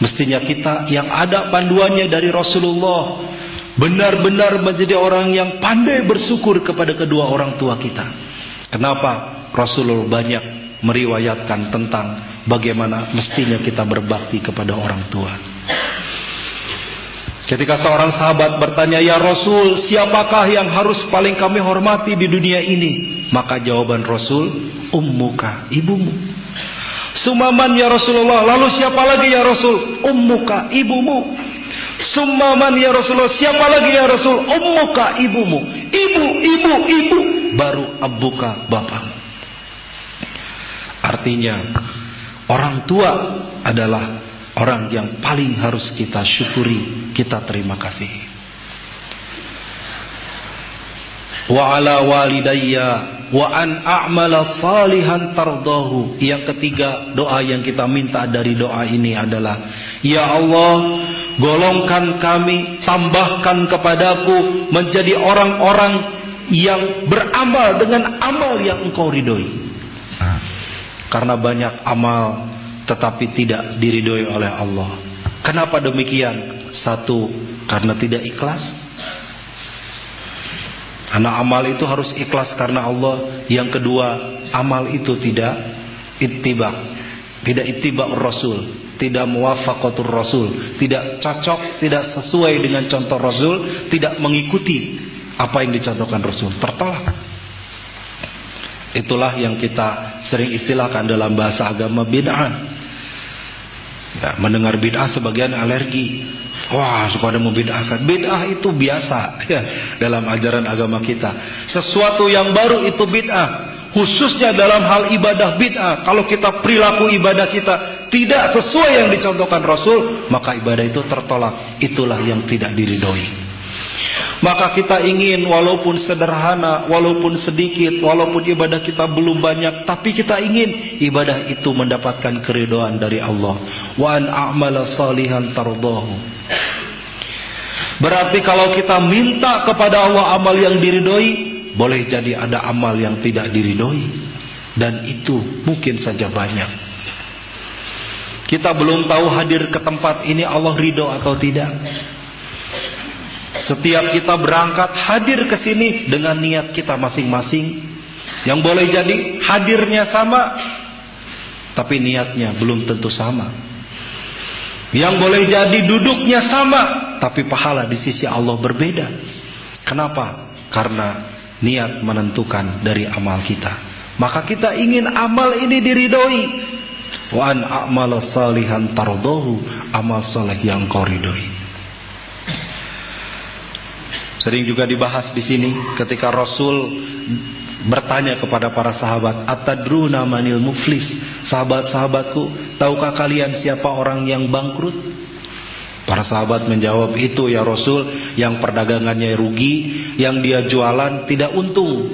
S2: mestinya kita yang ada panduannya dari Rasulullah benar-benar menjadi orang yang pandai bersyukur kepada kedua orang tua kita kenapa Rasulullah banyak meriwayatkan tentang bagaimana mestinya kita berbakti kepada orang tua Ketika seorang sahabat bertanya, "Ya Rasul, siapakah yang harus paling kami hormati di dunia ini?" Maka jawaban Rasul, "Ummuka, ibumu." Sumaman ya Rasulullah, lalu siapa lagi ya Rasul? Ummuka, ibumu. Sumaman ya Rasulullah, siapa lagi ya Rasul? Ummuka, ibumu. Ibu, ibu, ibu, baru abuka bapamu. Artinya, orang tua adalah Orang yang paling harus kita syukuri, kita terima kasih. Wa ala walidayya wa an a'mala salihan tardahu. Yang ketiga, doa yang kita minta dari doa ini adalah Ya Allah, golongkan kami, tambahkan kepadaku menjadi orang-orang yang beramal dengan amal yang engkau ridhoi. Karena banyak amal tetapi tidak diridhoi oleh Allah. Kenapa demikian? Satu, karena tidak ikhlas. Karena amal itu harus ikhlas karena Allah. Yang kedua, amal itu tidak ittiba. Tidak ittiba Rasul, tidak muwafaqatur Rasul, tidak cocok, tidak sesuai dengan contoh Rasul, tidak mengikuti apa yang dicontohkan Rasul. Tertolak. Itulah yang kita sering istilahkan dalam bahasa agama bid'ah. Ya, mendengar bid'ah sebagian alergi. Wah, suka ada membid'ahkan. Bid'ah itu biasa [laughs] ya dalam ajaran agama kita. Sesuatu yang baru itu bid'ah. Khususnya dalam hal ibadah bid'ah. Kalau kita perilaku ibadah kita tidak sesuai yang dicontohkan Rasul, maka ibadah itu tertolak. Itulah yang tidak diridhoi. Maka kita ingin walaupun sederhana, walaupun sedikit, walaupun ibadah kita belum banyak, tapi kita ingin ibadah itu mendapatkan keridoan dari Allah. Wa an a'mala salihan tardahu. Berarti kalau kita minta kepada Allah amal yang diridhoi, boleh jadi ada amal yang tidak diridhoi dan itu mungkin saja banyak. Kita belum tahu hadir ke tempat ini Allah ridho atau tidak. Setiap kita berangkat hadir ke sini dengan niat kita masing-masing. Yang boleh jadi hadirnya sama, tapi niatnya belum tentu sama. Yang boleh jadi duduknya sama, tapi pahala di sisi Allah berbeda. Kenapa? Karena niat menentukan dari amal kita. Maka kita ingin amal ini diridhoi. Wa an a'mala salihan tardohu amal soleh yang kau. Sering juga dibahas di sini ketika Rasul bertanya kepada para sahabat, "Atadruna manil muflis?" Sahabat-sahabatku, tahukah kalian siapa orang yang bangkrut? Para sahabat menjawab, "Itu ya Rasul, yang perdagangannya rugi, yang dia jualan tidak untung."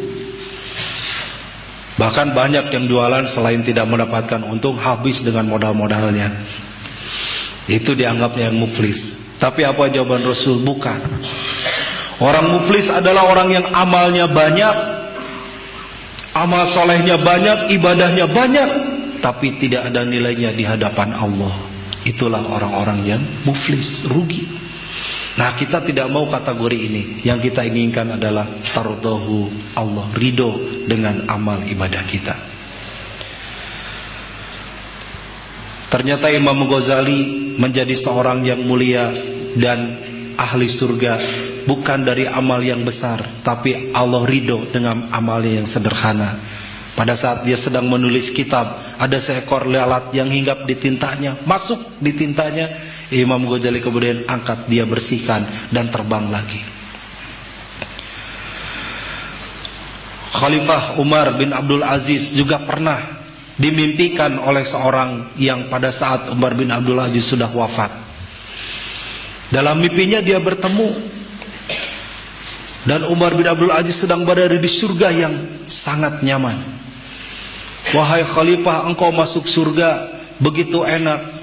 S2: Bahkan banyak yang jualan selain tidak mendapatkan untung habis dengan modal-modalnya. Itu dianggapnya yang muflis. Tapi apa jawaban Rasul? Bukan. Orang muflis adalah orang yang amalnya banyak, amal solehnya banyak, ibadahnya banyak, tapi tidak ada nilainya di hadapan Allah. Itulah orang-orang yang muflis, rugi. Nah kita tidak mau kategori ini Yang kita inginkan adalah Tardohu Allah Ridho dengan amal ibadah kita Ternyata Imam Ghazali menjadi seorang yang mulia Dan ahli surga bukan dari amal yang besar tapi Allah ridho dengan amalnya yang sederhana. Pada saat dia sedang menulis kitab ada seekor lalat yang hinggap di tintanya masuk di tintanya. Imam Ghazali kemudian angkat dia bersihkan dan terbang lagi. Khalifah Umar bin Abdul Aziz juga pernah dimimpikan oleh seorang yang pada saat Umar bin Abdul Aziz sudah wafat. Dalam mimpinya dia bertemu dan Umar bin Abdul Aziz sedang berada di surga yang sangat nyaman. Wahai khalifah, engkau masuk surga begitu enak.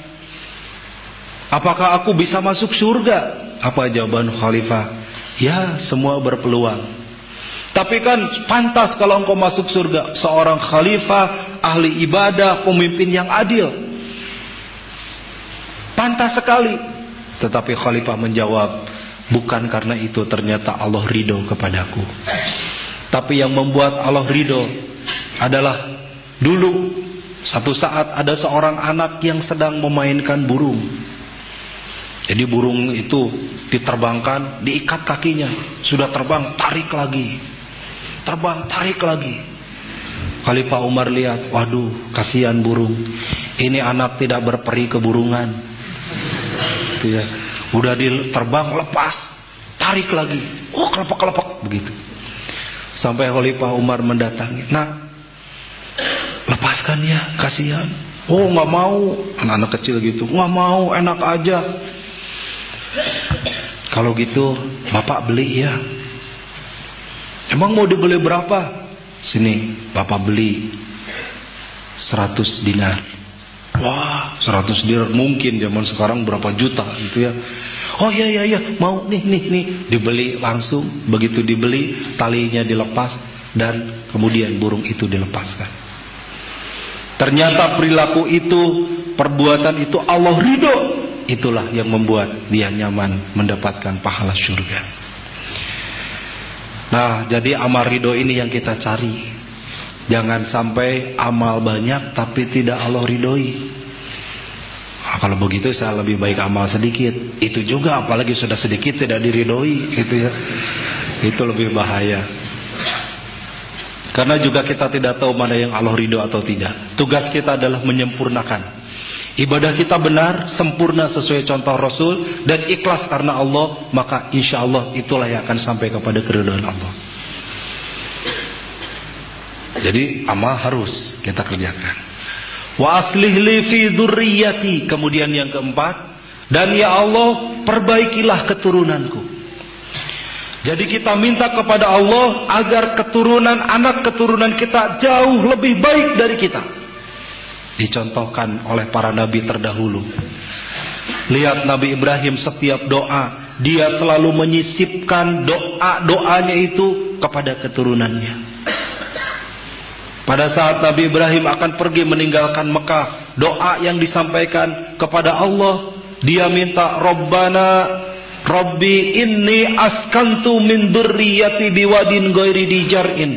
S2: Apakah aku bisa masuk surga? Apa jawaban khalifah? Ya, semua berpeluang. Tapi kan pantas kalau engkau masuk surga seorang khalifah, ahli ibadah, pemimpin yang adil. Pantas sekali. Tetapi khalifah menjawab, Bukan karena itu ternyata Allah ridho kepadaku. Tapi yang membuat Allah ridho adalah dulu satu saat ada seorang anak yang sedang memainkan burung. Jadi burung itu diterbangkan, diikat kakinya, sudah terbang, tarik lagi. Terbang, tarik lagi. Khalifah Umar lihat, waduh, kasihan burung. Ini anak tidak berperi keburungan. Itu ya. Udah diterbang lepas, tarik lagi. Oh, kelepek-kelepek begitu. Sampai Khalifah Umar mendatangi. Nah, lepaskan ya, kasihan. Oh, nggak mau. Anak-anak kecil gitu. nggak mau, enak aja. Kalau gitu, Bapak beli ya. Emang mau dibeli berapa? Sini, Bapak beli 100 dinar. Wah, 100 dinar mungkin zaman sekarang berapa juta gitu ya. Oh iya iya iya, mau nih nih nih dibeli langsung. Begitu dibeli, talinya dilepas dan kemudian burung itu dilepaskan. Ternyata perilaku itu, perbuatan itu Allah ridho. Itulah yang membuat dia nyaman mendapatkan pahala surga. Nah, jadi amal ridho ini yang kita cari. Jangan sampai amal banyak tapi tidak Allah ridhoi. Nah, kalau begitu saya lebih baik amal sedikit. Itu juga apalagi sudah sedikit tidak diridhoi gitu ya. Itu lebih bahaya. Karena juga kita tidak tahu mana yang Allah ridho atau tidak. Tugas kita adalah menyempurnakan ibadah kita benar, sempurna sesuai contoh Rasul dan ikhlas karena Allah, maka insya Allah itulah yang akan sampai kepada keridhaan Allah. Jadi amal harus kita kerjakan. Wa aslih li fi dzurriyyati. Kemudian yang keempat, dan ya Allah, perbaikilah keturunanku. Jadi kita minta kepada Allah agar keturunan anak keturunan kita jauh lebih baik dari kita. Dicontohkan oleh para nabi terdahulu. Lihat Nabi Ibrahim setiap doa, dia selalu menyisipkan doa-doanya itu kepada keturunannya. Pada saat Nabi Ibrahim akan pergi meninggalkan Mekah, doa yang disampaikan kepada Allah, dia minta Rabbana Rabbi inni askantu min durriyati biwadin ghairi dijar'in.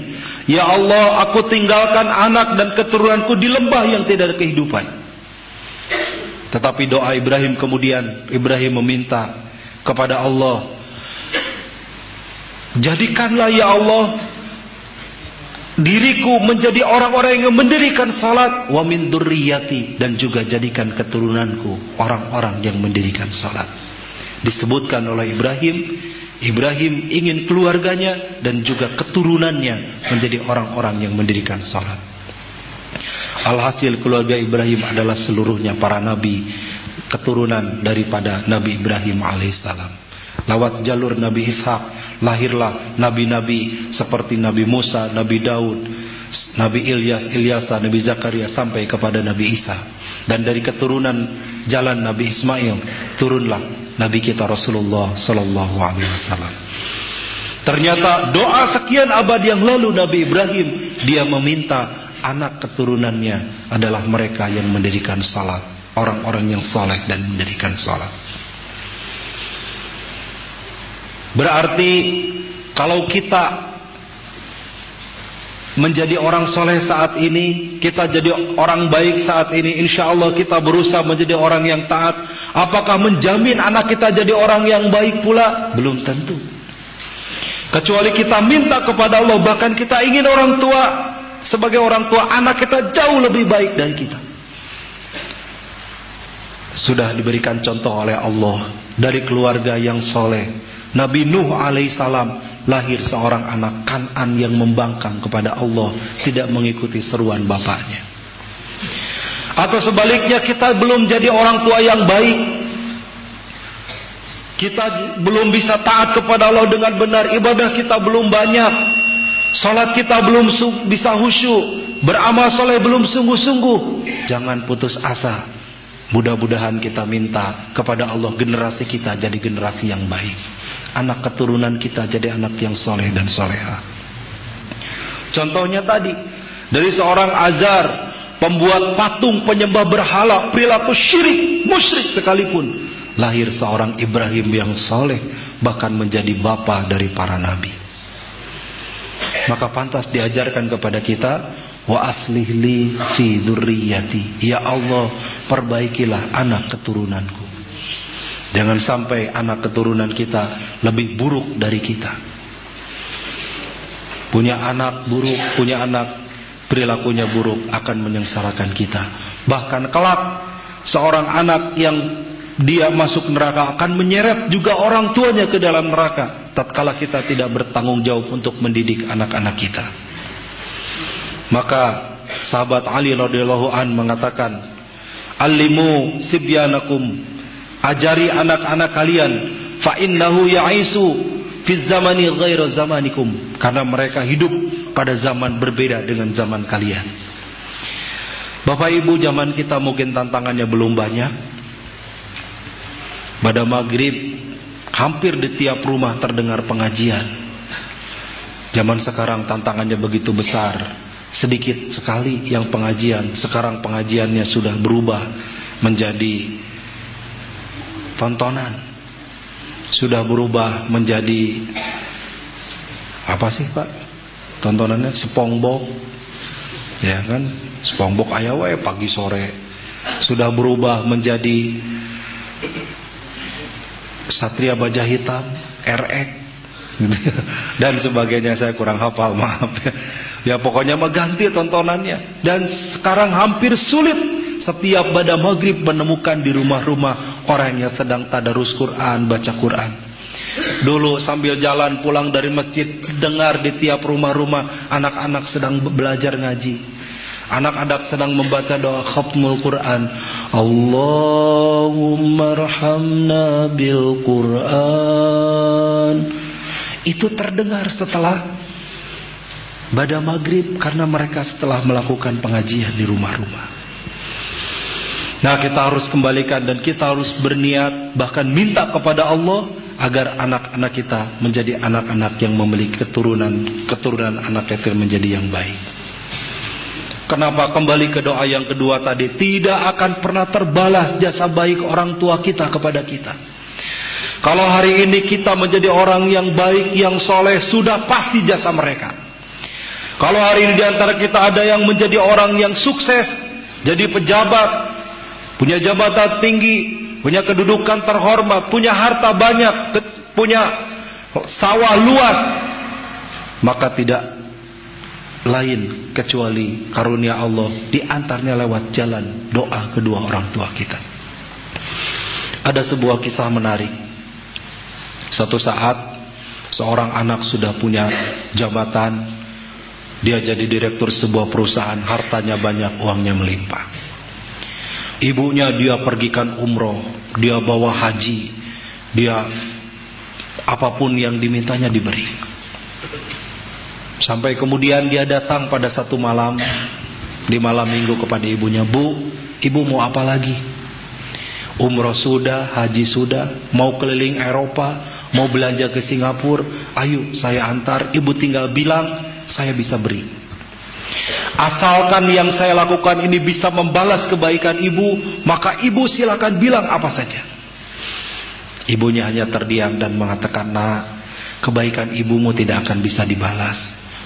S2: Ya Allah, aku tinggalkan anak dan keturunanku di lembah yang tidak ada kehidupan. Tetapi doa Ibrahim kemudian Ibrahim meminta kepada Allah, jadikanlah ya Allah diriku menjadi orang-orang yang mendirikan salat wa min durriyati dan juga jadikan keturunanku orang-orang yang mendirikan salat. Disebutkan oleh Ibrahim, Ibrahim ingin keluarganya dan juga keturunannya menjadi orang-orang yang mendirikan salat. Alhasil keluarga Ibrahim adalah seluruhnya para nabi keturunan daripada Nabi Ibrahim alaihissalam. Lewat jalur Nabi Ishak lahirlah nabi-nabi seperti Nabi Musa, Nabi Daud, Nabi Ilyas, Ilyasa, Nabi Zakaria sampai kepada Nabi Isa. Dan dari keturunan jalan Nabi Ismail turunlah Nabi kita Rasulullah sallallahu alaihi wasallam. Ternyata doa sekian abad yang lalu Nabi Ibrahim dia meminta anak keturunannya adalah mereka yang mendirikan salat, orang-orang yang saleh dan mendirikan salat. Berarti kalau kita menjadi orang soleh saat ini, kita jadi orang baik saat ini, insya Allah kita berusaha menjadi orang yang taat. Apakah menjamin anak kita jadi orang yang baik pula? Belum tentu. Kecuali kita minta kepada Allah, bahkan kita ingin orang tua sebagai orang tua anak kita jauh lebih baik dari kita. Sudah diberikan contoh oleh Allah dari keluarga yang soleh Nabi Nuh alaihissalam lahir seorang anak Kanan yang membangkang kepada Allah, tidak mengikuti seruan bapaknya. Atau sebaliknya kita belum jadi orang tua yang baik. Kita belum bisa taat kepada Allah dengan benar, ibadah kita belum banyak. Salat kita belum bisa khusyuk, beramal soleh belum sungguh-sungguh. Jangan putus asa. Mudah-mudahan kita minta kepada Allah generasi kita jadi generasi yang baik anak keturunan kita jadi anak yang soleh dan soleha. Contohnya tadi dari seorang azar pembuat patung penyembah berhala perilaku syirik musyrik sekalipun lahir seorang Ibrahim yang soleh bahkan menjadi bapa dari para nabi. Maka pantas diajarkan kepada kita wa aslihli fi dzurriyyati ya Allah perbaikilah anak keturunanku Jangan sampai anak keturunan kita lebih buruk dari kita. Punya anak buruk, punya anak perilakunya buruk akan menyengsarakan kita. Bahkan kelak seorang anak yang dia masuk neraka akan menyeret juga orang tuanya ke dalam neraka tatkala kita tidak bertanggung jawab untuk mendidik anak-anak kita. Maka sahabat Ali radhiyallahu an mengatakan, "Alimu sibyanakum Ajari anak-anak kalian fa innahu ya'isu fi zamani ghairu zamanikum karena mereka hidup pada zaman berbeda dengan zaman kalian. Bapak Ibu zaman kita mungkin tantangannya belum banyak. Pada maghrib hampir di tiap rumah terdengar pengajian. Zaman sekarang tantangannya begitu besar. Sedikit sekali yang pengajian. Sekarang pengajiannya sudah berubah menjadi tontonan. Sudah berubah menjadi apa sih Pak? Tontonannya SpongeBob ya kan? SpongeBob ayawe pagi sore. Sudah berubah menjadi Satria Baja Hitam RX [laughs] dan sebagainya saya kurang hafal [laughs] maaf ya pokoknya mengganti tontonannya dan sekarang hampir sulit setiap pada maghrib menemukan di rumah-rumah orang yang sedang tadarus Quran, baca Quran. Dulu sambil jalan pulang dari masjid dengar di tiap rumah-rumah anak-anak sedang belajar ngaji. Anak-anak sedang membaca doa khatmul Quran. Allahumma arhamna bil Quran. Itu terdengar setelah pada maghrib karena mereka setelah melakukan pengajian di rumah-rumah. Nah kita harus kembalikan dan kita harus berniat bahkan minta kepada Allah agar anak-anak kita menjadi anak-anak yang memiliki keturunan keturunan anak yatim menjadi yang baik. Kenapa kembali ke doa yang kedua tadi Tidak akan pernah terbalas jasa baik orang tua kita kepada kita Kalau hari ini kita menjadi orang yang baik, yang soleh Sudah pasti jasa mereka Kalau hari ini di antara kita ada yang menjadi orang yang sukses Jadi pejabat Punya jabatan tinggi Punya kedudukan terhormat Punya harta banyak Punya sawah luas Maka tidak lain kecuali karunia Allah di antaranya lewat jalan doa kedua orang tua kita. Ada sebuah kisah menarik. Satu saat seorang anak sudah punya jabatan, dia jadi direktur sebuah perusahaan, hartanya banyak, uangnya melimpah. Ibunya dia pergikan umroh, dia bawa haji, dia apa pun yang dimintanya diberi. Sampai kemudian dia datang pada satu malam di malam minggu kepada ibunya, "Bu, ibu mau apa lagi?" Umroh sudah, haji sudah, mau keliling Eropa, mau belanja ke Singapura, ayo saya antar, ibu tinggal bilang, saya bisa beri. Asalkan yang saya lakukan ini bisa membalas kebaikan ibu, maka ibu silakan bilang apa saja. Ibunya hanya terdiam dan mengatakan, "Nak, kebaikan ibumu tidak akan bisa dibalas.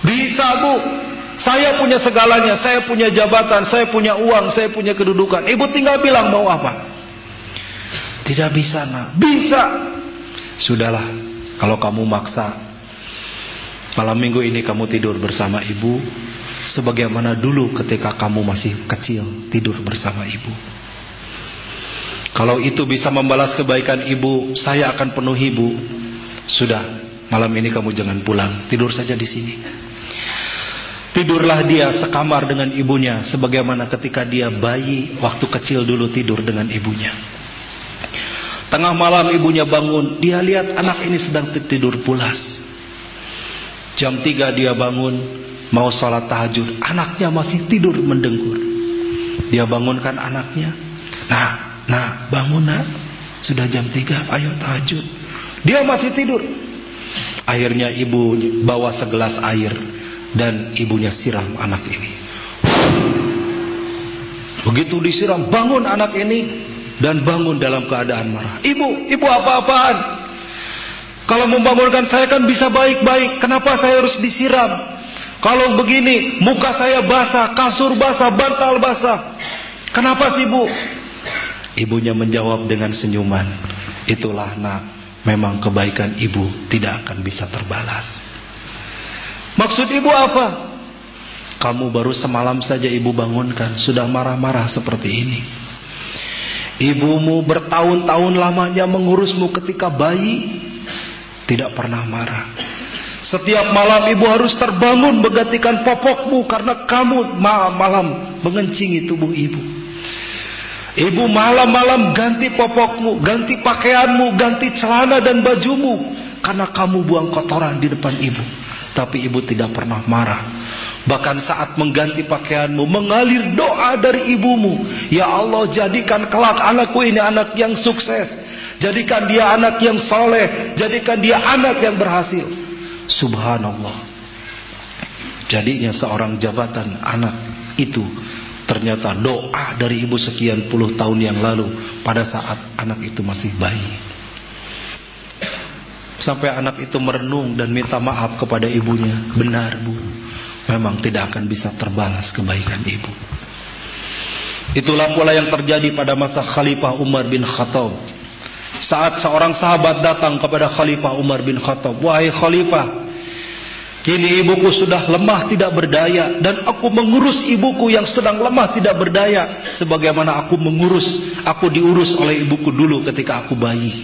S2: Bisa bu. Saya punya segalanya. Saya punya jabatan. Saya punya uang. Saya punya kedudukan. Ibu tinggal bilang mau apa. Tidak bisa nak. Bisa. Sudahlah. Kalau kamu maksa. Malam minggu ini kamu tidur bersama ibu. Sebagaimana dulu ketika kamu masih kecil. Tidur bersama ibu. Kalau itu bisa membalas kebaikan ibu. Saya akan penuhi ibu. Sudah. Malam ini kamu jangan pulang. Tidur saja di sini. Tidurlah dia sekamar dengan ibunya sebagaimana ketika dia bayi waktu kecil dulu tidur dengan ibunya. Tengah malam ibunya bangun, dia lihat anak ini sedang tidur pulas. Jam 3 dia bangun, mau sholat tahajud, anaknya masih tidur mendengkur. Dia bangunkan anaknya. Nah, nah, bangun nak. Sudah jam 3, ayo tahajud. Dia masih tidur. Akhirnya ibu bawa segelas air dan ibunya siram anak ini. Begitu disiram, bangun anak ini dan bangun dalam keadaan marah. Ibu, ibu apa-apaan? Kalau membangunkan saya kan bisa baik-baik. Kenapa saya harus disiram? Kalau begini, muka saya basah, kasur basah, bantal basah. Kenapa sih bu? Ibunya menjawab dengan senyuman. Itulah nak, memang kebaikan ibu tidak akan bisa terbalas. Maksud ibu apa? Kamu baru semalam saja ibu bangunkan Sudah marah-marah seperti ini Ibumu bertahun-tahun lamanya mengurusmu ketika bayi Tidak pernah marah. Setiap malam ibu harus terbangun Menggantikan popokmu Karena kamu malam-malam mengencingi tubuh ibu. Ibu malam-malam ganti popokmu Ganti pakaianmu Ganti celana dan bajumu Karena kamu buang kotoran di depan ibu. Tapi ibu tidak pernah marah. Bahkan saat mengganti pakaianmu mengalir doa dari ibumu. Ya Allah jadikan kelak anakku ini anak yang sukses. Jadikan dia anak yang soleh. Jadikan dia anak yang berhasil. Subhanallah. Jadinya seorang jabatan anak itu ternyata doa dari ibu sekian puluh tahun yang lalu pada saat anak itu masih bayi. Sampai anak itu merenung dan minta maaf kepada ibunya. Benar bu, memang tidak akan bisa terbalas kebaikan ibu. Itulah pula yang terjadi pada masa Khalifah Umar bin Khattab. Saat seorang sahabat datang kepada Khalifah Umar bin Khattab. Wahai Khalifah, Kini ibuku sudah lemah tidak berdaya dan aku mengurus ibuku yang sedang lemah tidak berdaya sebagaimana aku mengurus, aku diurus oleh ibuku dulu ketika aku bayi.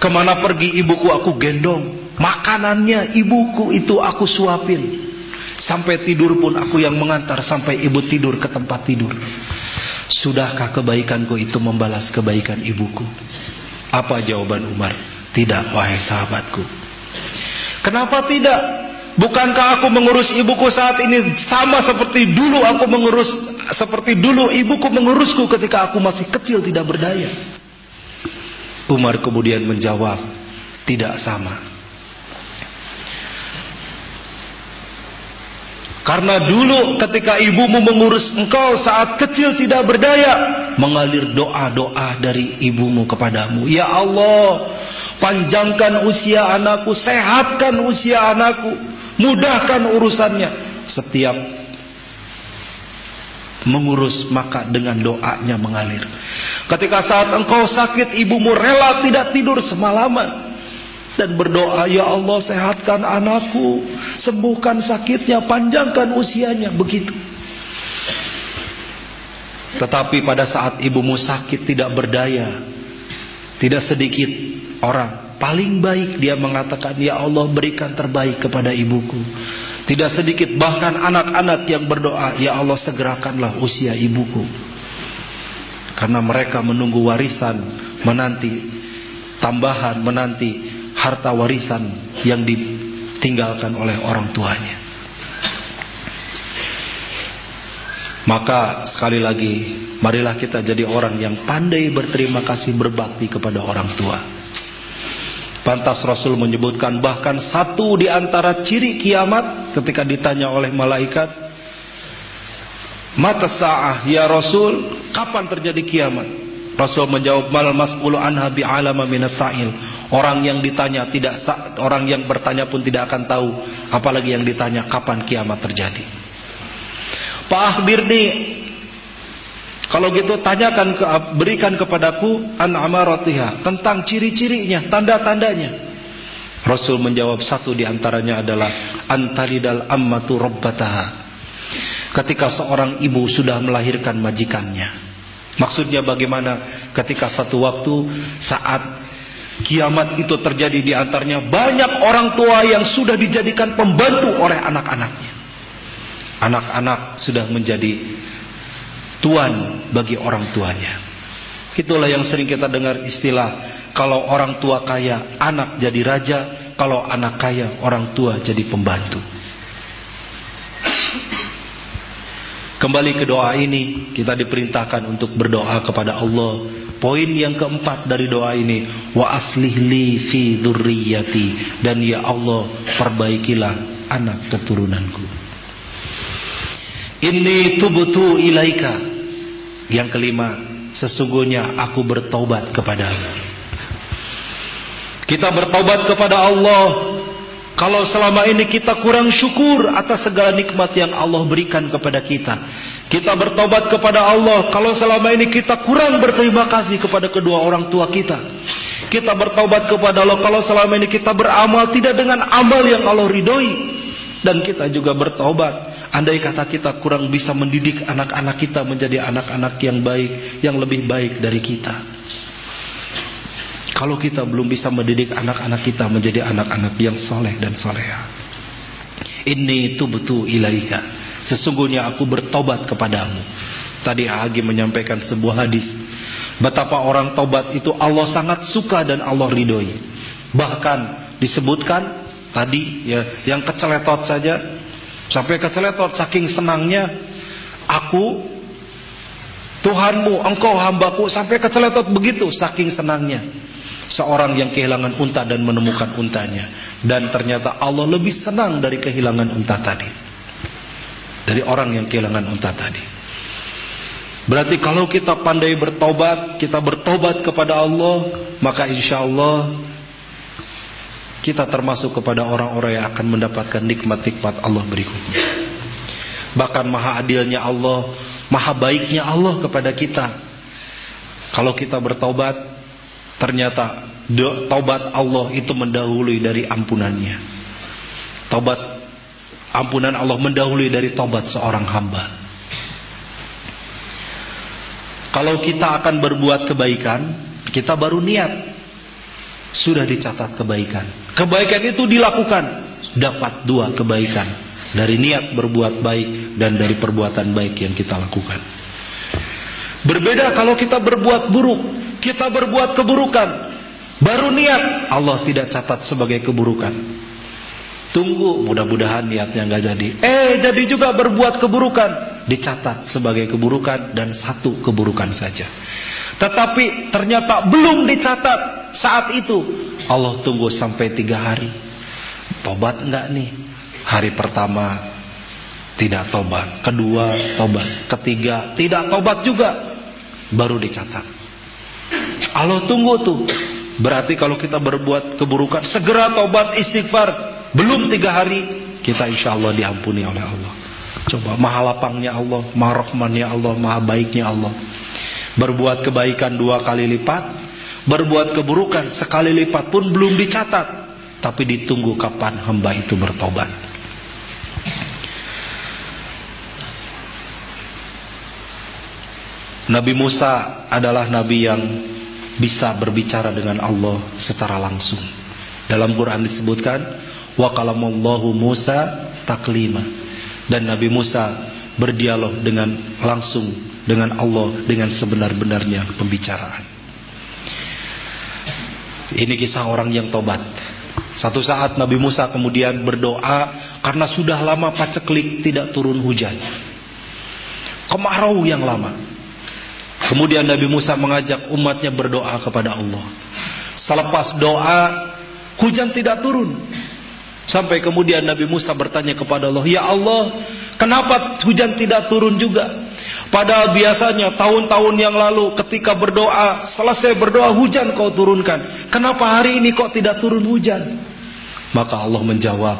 S2: Ke mana pergi ibuku aku gendong, makanannya ibuku itu aku suapin. Sampai tidur pun aku yang mengantar sampai ibu tidur ke tempat tidur. Sudahkah kebaikanku itu membalas kebaikan ibuku? Apa jawaban Umar? Tidak wahai sahabatku. Kenapa tidak? Bukankah aku mengurus ibuku saat ini sama seperti dulu aku mengurus seperti dulu ibuku mengurusku ketika aku masih kecil tidak berdaya? Umar kemudian menjawab, tidak sama. Karena dulu ketika ibumu mengurus engkau saat kecil tidak berdaya, mengalir doa-doa dari ibumu kepadamu. Ya Allah, panjangkan usia anakku, sehatkan usia anakku, mudahkan urusannya. Setiap mengurus maka dengan doanya mengalir. Ketika saat engkau sakit ibumu rela tidak tidur semalaman dan berdoa ya Allah sehatkan anakku, sembuhkan sakitnya, panjangkan usianya begitu. Tetapi pada saat ibumu sakit tidak berdaya, tidak sedikit orang paling baik dia mengatakan ya Allah berikan terbaik kepada ibuku. Tidak sedikit bahkan anak-anak yang berdoa ya Allah segerakanlah usia ibuku. Karena mereka menunggu warisan menanti tambahan menanti harta warisan yang ditinggalkan oleh orang tuanya. Maka sekali lagi marilah kita jadi orang yang pandai berterima kasih berbakti kepada orang tua. Pantas Rasul menyebutkan bahkan satu di antara ciri kiamat ketika ditanya oleh malaikat, "Mata sa'ah ya Rasul, kapan terjadi kiamat?" Rasul menjawab, "Mal mas'ulu anha bi'alama minas sa'il." Orang yang ditanya tidak orang yang bertanya pun tidak akan tahu, apalagi yang ditanya kapan kiamat terjadi. Pak Akhbirni kalau gitu tanyakan berikan kepadaku an amaratiha tentang ciri-cirinya, tanda-tandanya. Rasul menjawab satu di antaranya adalah antalidal ammatu rabbataha. Ketika seorang ibu sudah melahirkan majikannya. Maksudnya bagaimana ketika satu waktu saat kiamat itu terjadi di antaranya banyak orang tua yang sudah dijadikan pembantu oleh anak-anaknya. Anak-anak sudah menjadi tuan bagi orang tuanya. Itulah yang sering kita dengar istilah kalau orang tua kaya anak jadi raja, kalau anak kaya orang tua jadi pembantu. Kembali ke doa ini, kita diperintahkan untuk berdoa kepada Allah. Poin yang keempat dari doa ini, wa aslih li fi dzurriyyati dan ya Allah perbaikilah anak keturunanku. Ini tubutu ilaika yang kelima, sesungguhnya aku bertobat kepadamu. Kita bertobat kepada Allah kalau selama ini kita kurang syukur atas segala nikmat yang Allah berikan kepada kita. Kita bertobat kepada Allah kalau selama ini kita kurang berterima kasih kepada kedua orang tua kita. Kita bertobat kepada Allah kalau selama ini kita beramal tidak dengan amal yang Allah ridhoi. Dan kita juga bertobat Andai kata kita kurang bisa mendidik anak-anak kita menjadi anak-anak yang baik, yang lebih baik dari kita. Kalau kita belum bisa mendidik anak-anak kita menjadi anak-anak yang soleh dan soleha. Ini betul ilaika. Sesungguhnya aku bertobat kepadamu. Tadi Agi menyampaikan sebuah hadis. Betapa orang tobat itu Allah sangat suka dan Allah ridhoi. Bahkan disebutkan tadi ya yang keceletot saja Sampai keceletot saking senangnya aku Tuhanmu, engkau hambaku sampai keceletot begitu saking senangnya. Seorang yang kehilangan unta dan menemukan untanya dan ternyata Allah lebih senang dari kehilangan unta tadi. Dari orang yang kehilangan unta tadi. Berarti kalau kita pandai bertobat, kita bertobat kepada Allah, maka insya Allah kita termasuk kepada orang-orang yang akan mendapatkan nikmat-nikmat Allah berikutnya. Bahkan maha adilnya Allah, maha baiknya Allah kepada kita. Kalau kita bertobat, ternyata taubat Allah itu mendahului dari ampunannya. Tobat ampunan Allah mendahului dari tobat seorang hamba. Kalau kita akan berbuat kebaikan, kita baru niat. Sudah dicatat kebaikan. Kebaikan itu dilakukan, dapat dua kebaikan. Dari niat berbuat baik dan dari perbuatan baik yang kita lakukan. Berbeda kalau kita berbuat buruk, kita berbuat keburukan, baru niat, Allah tidak catat sebagai keburukan. Tunggu, mudah-mudahan niatnya nggak jadi. Eh, jadi juga berbuat keburukan, dicatat sebagai keburukan dan satu keburukan saja. Tetapi ternyata belum dicatat saat itu. Allah tunggu sampai tiga hari. Tobat enggak nih? Hari pertama tidak tobat, kedua tobat, ketiga tidak tobat juga, baru dicatat. Allah tunggu tuh. Berarti kalau kita berbuat keburukan, segera tobat istighfar, belum tiga hari kita insya Allah diampuni oleh Allah. Coba maha lapangnya Allah, maha rahmannya Allah, maha baiknya Allah. Berbuat kebaikan dua kali lipat, berbuat keburukan sekali lipat pun belum dicatat, tapi ditunggu kapan hamba itu bertobat. Nabi Musa adalah nabi yang bisa berbicara dengan Allah secara langsung. Dalam Quran disebutkan, wa kalamallahu Musa taklima dan Nabi Musa berdialog dengan langsung dengan Allah dengan sebenar-benarnya pembicaraan. Ini kisah orang yang tobat. Satu saat Nabi Musa kemudian berdoa karena sudah lama paceklik tidak turun hujan. Kemarau yang lama. Kemudian Nabi Musa mengajak umatnya berdoa kepada Allah. Selepas doa, hujan tidak turun. Sampai kemudian Nabi Musa bertanya kepada Allah, "Ya Allah, kenapa hujan tidak turun juga?" Padahal biasanya tahun-tahun yang lalu ketika berdoa, selesai berdoa hujan kau turunkan. Kenapa hari ini kok tidak turun hujan? Maka Allah menjawab,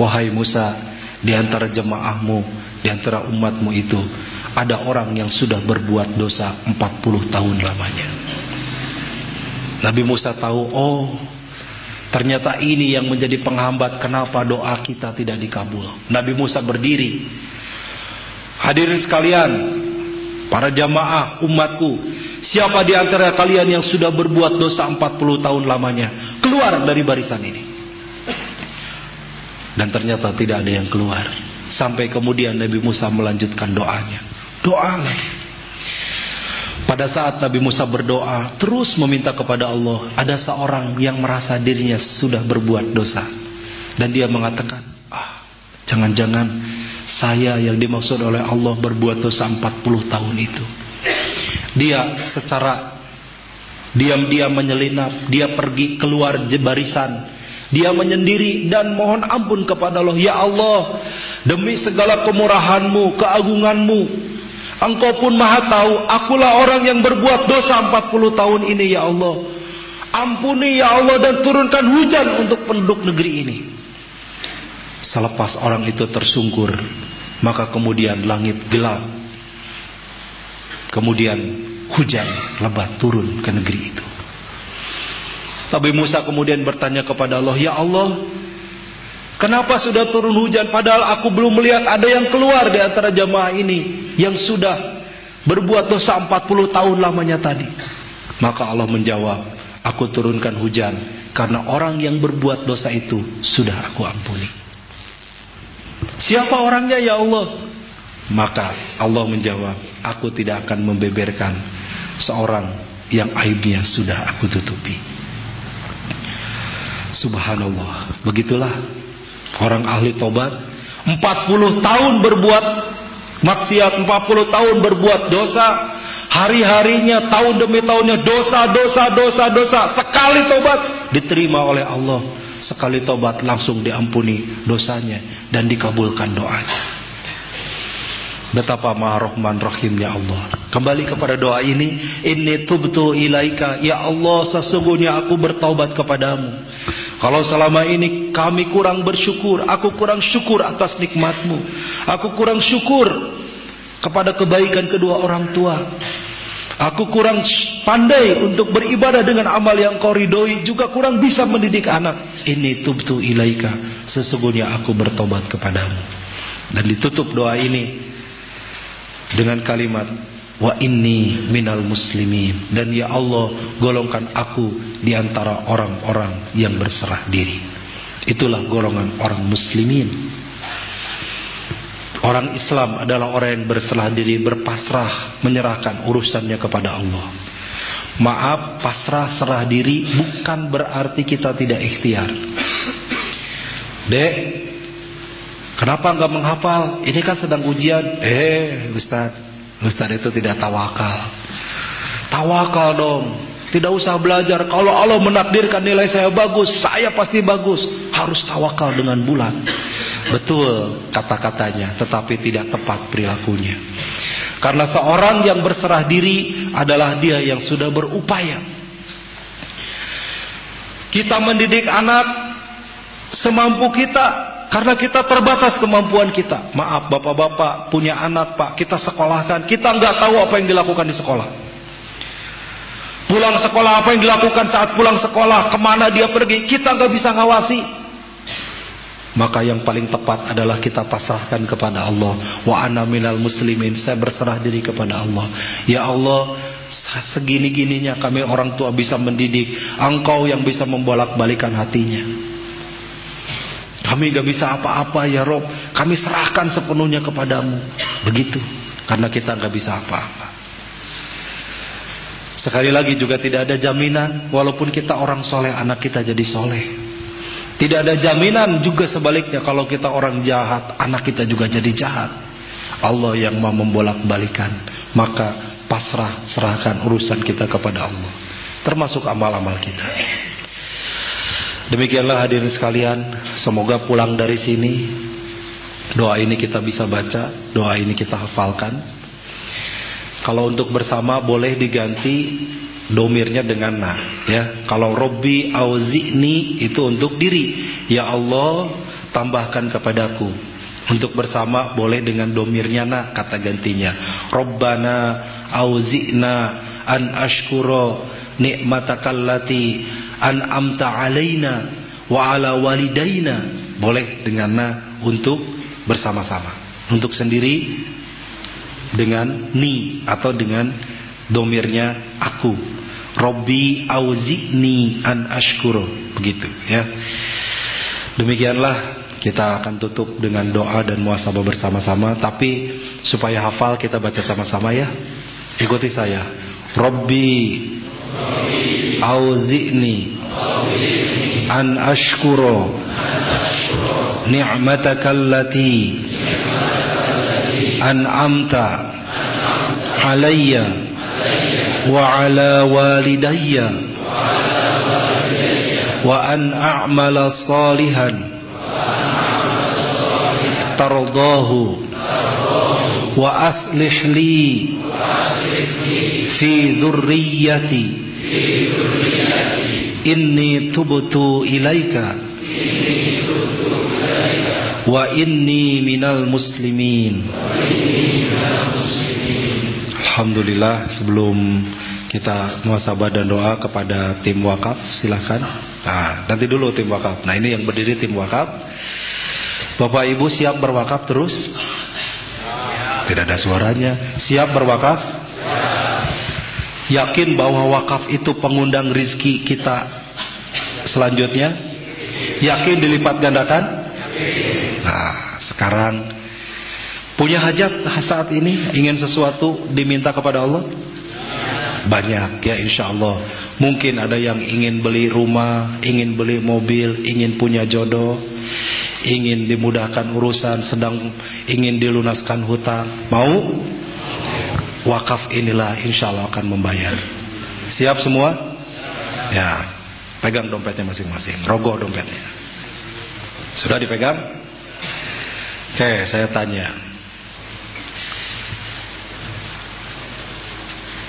S2: "Wahai Musa, di antara jemaahmu, di antara umatmu itu ada orang yang sudah berbuat dosa 40 tahun lamanya." Nabi Musa tahu, "Oh, Ternyata ini yang menjadi penghambat kenapa doa kita tidak dikabul. Nabi Musa berdiri. Hadirin sekalian, para jamaah umatku, siapa di antara kalian yang sudah berbuat dosa 40 tahun lamanya, keluar dari barisan ini. Dan ternyata tidak ada yang keluar. Sampai kemudian Nabi Musa melanjutkan doanya. Doa lagi. Pada saat Nabi Musa berdoa, terus meminta kepada Allah, ada seorang yang merasa dirinya sudah berbuat dosa. Dan dia mengatakan, ah, jangan-jangan saya yang dimaksud oleh Allah berbuat dosa 40 tahun itu. Dia secara diam-diam menyelinap, dia pergi keluar barisan. Dia menyendiri dan mohon ampun kepada Allah. Ya Allah, demi segala kemurahanmu, keagunganmu, Engkau pun maha tahu, akulah orang yang berbuat dosa 40 tahun ini ya Allah. Ampuni ya Allah dan turunkan hujan untuk penduduk negeri ini. Selepas orang itu tersungkur, maka kemudian langit gelap. Kemudian hujan lebat turun ke negeri itu. Tapi Musa kemudian bertanya kepada Allah, "Ya Allah, Kenapa sudah turun hujan padahal aku belum melihat ada yang keluar di antara jamaah ini yang sudah berbuat dosa 40 tahun lamanya tadi. Maka Allah menjawab, aku turunkan hujan karena orang yang berbuat dosa itu sudah aku ampuni. Siapa orangnya ya Allah? Maka Allah menjawab, aku tidak akan membeberkan seorang yang aibnya sudah aku tutupi. Subhanallah, begitulah Orang ahli tobat. 40 tahun berbuat maksiat 40 tahun berbuat dosa. Hari-harinya tahun demi tahunnya dosa dosa dosa dosa. Sekali tobat diterima oleh Allah. Sekali tobat langsung diampuni dosanya dan dikabulkan doanya Betapa maha rahman rahimnya Allah. Kembali kepada doa ini. Inni tubtu ilaika. Ya Allah sesungguhnya aku bertaubat kepadamu. Kalau selama ini kami kurang bersyukur. Aku kurang syukur atas nikmatmu. Aku kurang syukur kepada kebaikan kedua orang tua. Aku kurang pandai untuk beribadah dengan amal yang kau ridhoi. Juga kurang bisa mendidik anak. Ini tubtu ilaika. sesungguhnya aku bertobat kepadamu. Dan ditutup doa ini dengan kalimat wa inni minal muslimin dan ya Allah golongkan aku di antara orang-orang yang berserah diri. Itulah golongan orang muslimin. Orang Islam adalah orang yang berserah diri, berpasrah, menyerahkan urusannya kepada Allah. Maaf, pasrah serah diri bukan berarti kita tidak ikhtiar. Dek, kenapa enggak menghafal? Ini kan sedang ujian. Eh, Ustaz, Ustaz itu tidak tawakal. Tawakal dong. Tidak usah belajar. Kalau Allah menakdirkan nilai saya bagus, saya pasti bagus. Harus tawakal dengan bulat. Betul kata-katanya, tetapi tidak tepat perilakunya. Karena seorang yang berserah diri adalah dia yang sudah berupaya. Kita mendidik anak semampu kita karena kita terbatas kemampuan kita. Maaf bapak-bapak punya anak pak, kita sekolahkan, kita nggak tahu apa yang dilakukan di sekolah. Pulang sekolah apa yang dilakukan saat pulang sekolah, ke mana dia pergi, kita nggak bisa ngawasi. Maka yang paling tepat adalah kita pasrahkan kepada Allah. Wa ana minal muslimin. Saya berserah diri kepada Allah. Ya Allah, segini-gininya kami orang tua bisa mendidik. Engkau yang bisa membolak-balikan hatinya. Kami gak bisa apa-apa ya Rob. Kami serahkan sepenuhnya kepadamu. Begitu. Karena kita gak bisa apa-apa. Sekali lagi juga tidak ada jaminan walaupun kita orang soleh anak kita jadi soleh. Tidak ada jaminan juga sebaliknya kalau kita orang jahat anak kita juga jadi jahat. Allah yang mau membolak-balikan maka pasrah serahkan urusan kita kepada Allah termasuk amal-amal kita. Demikianlah hadirin sekalian, semoga pulang dari sini doa ini kita bisa baca, doa ini kita hafalkan kalau untuk bersama boleh diganti domirnya dengan na ya. Kalau Robbi auzi'ni itu untuk diri. Ya Allah tambahkan kepadaku. Untuk bersama boleh dengan domirnya na kata gantinya. Robbana auzi'na an ashkuro nikmatakallati an amta alaina wa ala walidaina. Boleh dengan na untuk bersama-sama. Untuk sendiri dengan ni atau dengan domirnya aku. Robbi auzi'ni an ashkuro begitu ya. Demikianlah kita akan tutup dengan doa dan muasabah bersama-sama. Tapi supaya hafal kita baca sama-sama ya. Ikuti saya Robbi auzi'ni an ashkuro ni'matakallati an'amta alayya wa ala walidayya wa an a'mala salihan wa aslih li fi dhurriyyati inni tubtu ilaika. Wa inni minal muslimin. Alhamdulillah sebelum kita muasabah dan doa kepada tim wakaf silahkan nah nanti dulu tim wakaf. Nah ini yang berdiri tim wakaf. Bapak Ibu siap berwakaf terus tidak ada suaranya. Siap berwakaf? Yakin bahwa wakaf itu pengundang rizki kita selanjutnya? Yakin dilipat gandakan? Nah, sekarang punya hajat saat ini ingin sesuatu diminta kepada Allah? Banyak ya insya Allah Mungkin ada yang ingin beli rumah Ingin beli mobil Ingin punya jodoh Ingin dimudahkan urusan Sedang ingin dilunaskan hutang Mau? Wakaf inilah insya Allah akan membayar Siap semua? Ya Pegang dompetnya masing-masing Rogoh dompetnya Sudah dipegang? Oke, saya tanya.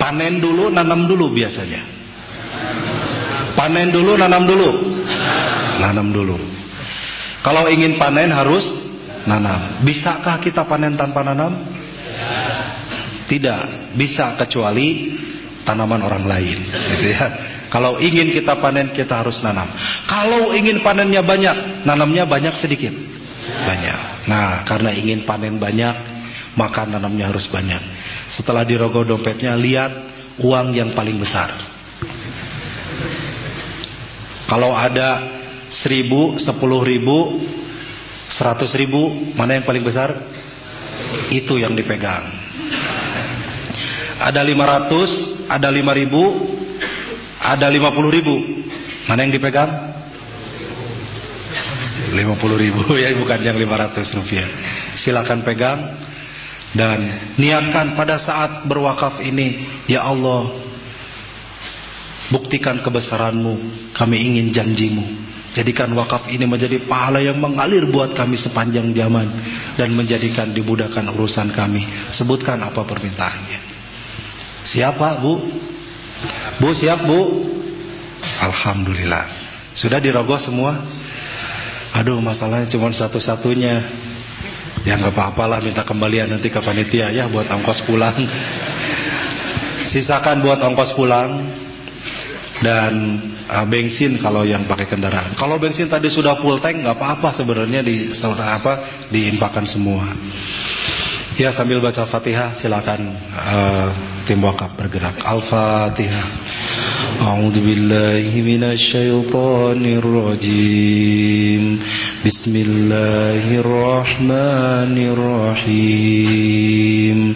S2: Panen dulu, nanam dulu biasanya. Panen dulu, nanam dulu. Nanam dulu. Kalau ingin panen harus nanam. Bisakah kita panen tanpa nanam? Tidak, bisa kecuali tanaman orang lain, gitu ya. Kalau ingin kita panen kita harus nanam. Kalau ingin panennya banyak, nanamnya banyak sedikit. Banyak. Nah, karena ingin panen banyak, maka nanamnya harus banyak. Setelah dirogoh dompetnya, lihat uang yang paling besar. Kalau ada seribu, sepuluh ribu, seratus ribu, mana yang paling besar? Itu yang dipegang. Ada lima ratus, ada lima ribu, ada lima puluh ribu. Mana yang dipegang? Lima puluh ribu [laughs] ya bukan yang lima ratus rupiah. Silakan pegang dan niatkan pada saat berwakaf ini, ya Allah, buktikan kebesaranmu, kami ingin janjimu. Jadikan wakaf ini menjadi pahala yang mengalir buat kami sepanjang zaman dan menjadikan dibudahkan urusan kami. Sebutkan apa permintaannya. Siapa Bu? Bu siap Bu? Alhamdulillah. Sudah dirogoh semua? Aduh masalahnya cuma satu-satunya. Ya nggak apa-apalah minta kembalian nanti ke panitia ya buat ongkos pulang. Sisakan buat ongkos pulang dan uh, bensin kalau yang pakai kendaraan. Kalau bensin tadi sudah full tank nggak apa-apa sebenarnya di apa diinfakkan semua. Ya sambil baca Fatihah silakan uh, tim wakaf bergerak. Al-Fatihah. A'udzu billahi minasyaitonir rajim. Bismillahirrahmanirrahim.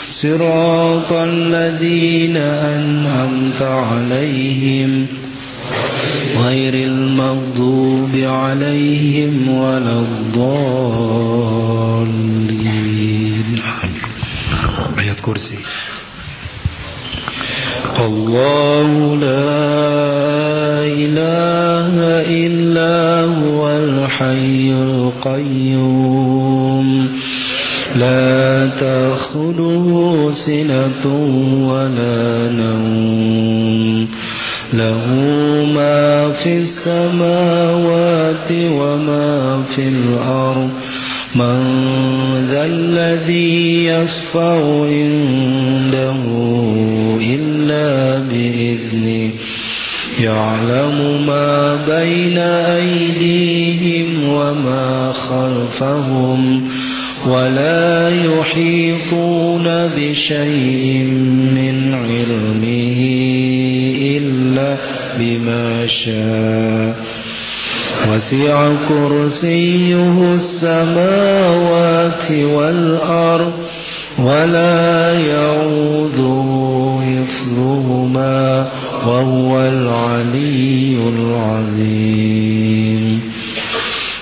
S2: صراط الذين أنعمت عليهم غير المغضوب عليهم ولا الضالين. آيات كرسي. الله لا إله إلا هو الحي القيوم. لا تأخذه سنة ولا نوم. له ما في السماوات وما في الأرض. من ذا الذي يصفع عنده إلا بإذنه. يعلم ما بين أيديهم وما خلفهم. ولا يحيطون بشيء من علمه إلا بما شاء. وسع كرسيه السماوات والأرض ولا يعوذه حفظهما وهو العلي العظيم.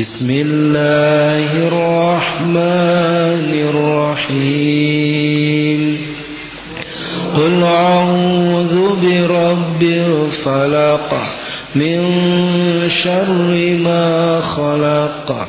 S2: بسم الله الرحمن الرحيم. قل أعوذ برب الفلق من شر ما خلق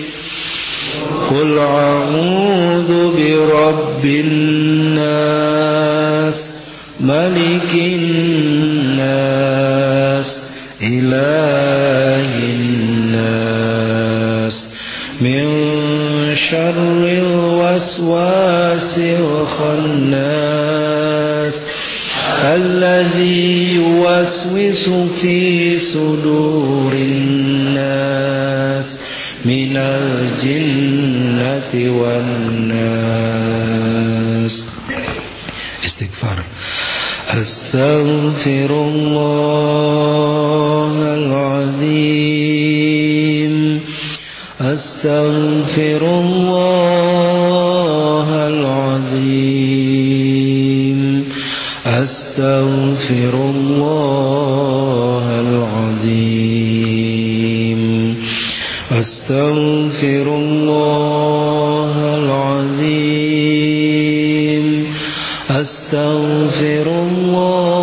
S2: قل أعوذ برب الناس ملك الناس إله الناس من شر الوسواس الخناس الذي يوسوس في صدور الناس من الجنة والناس. استغفار. أستغفر الله العظيم. أستغفر الله العظيم. أستغفر الله العظيم. أستغفر الله العظيم. أستغفر الله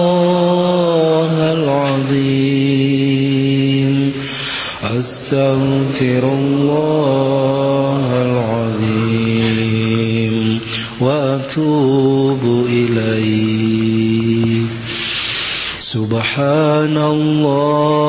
S2: العظيم. أستغفر الله العظيم. وأتوب إليه. سبحان الله.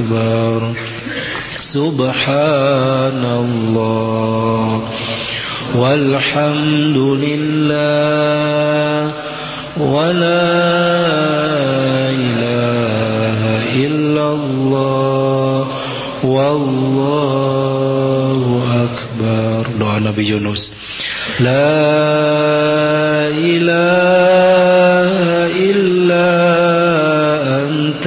S2: أكبر. سبحان الله والحمد لله ولا إله إلا الله والله أكبر. دعاء نبي يونس لا إله إلا أنت.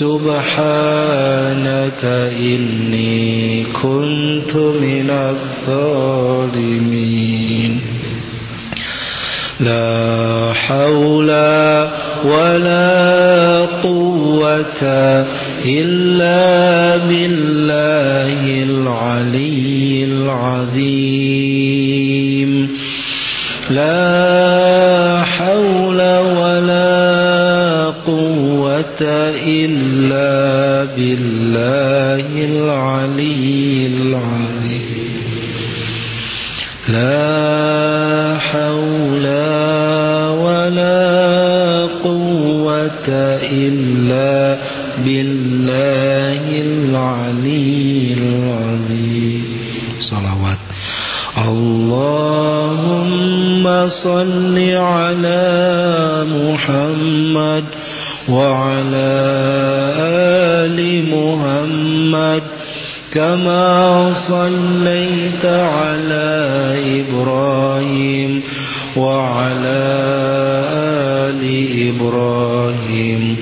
S2: سبحانك إني كنت من الظالمين. لا حول ولا قوة إلا بالله العلي العظيم. لا حول ولا إلا بالله العلي العظيم. لا حول ولا قوة إلا بالله العلي العظيم. صلوات. اللهم صل على محمد وعلى آل محمد كما صليت على إبراهيم وعلى آل إبراهيم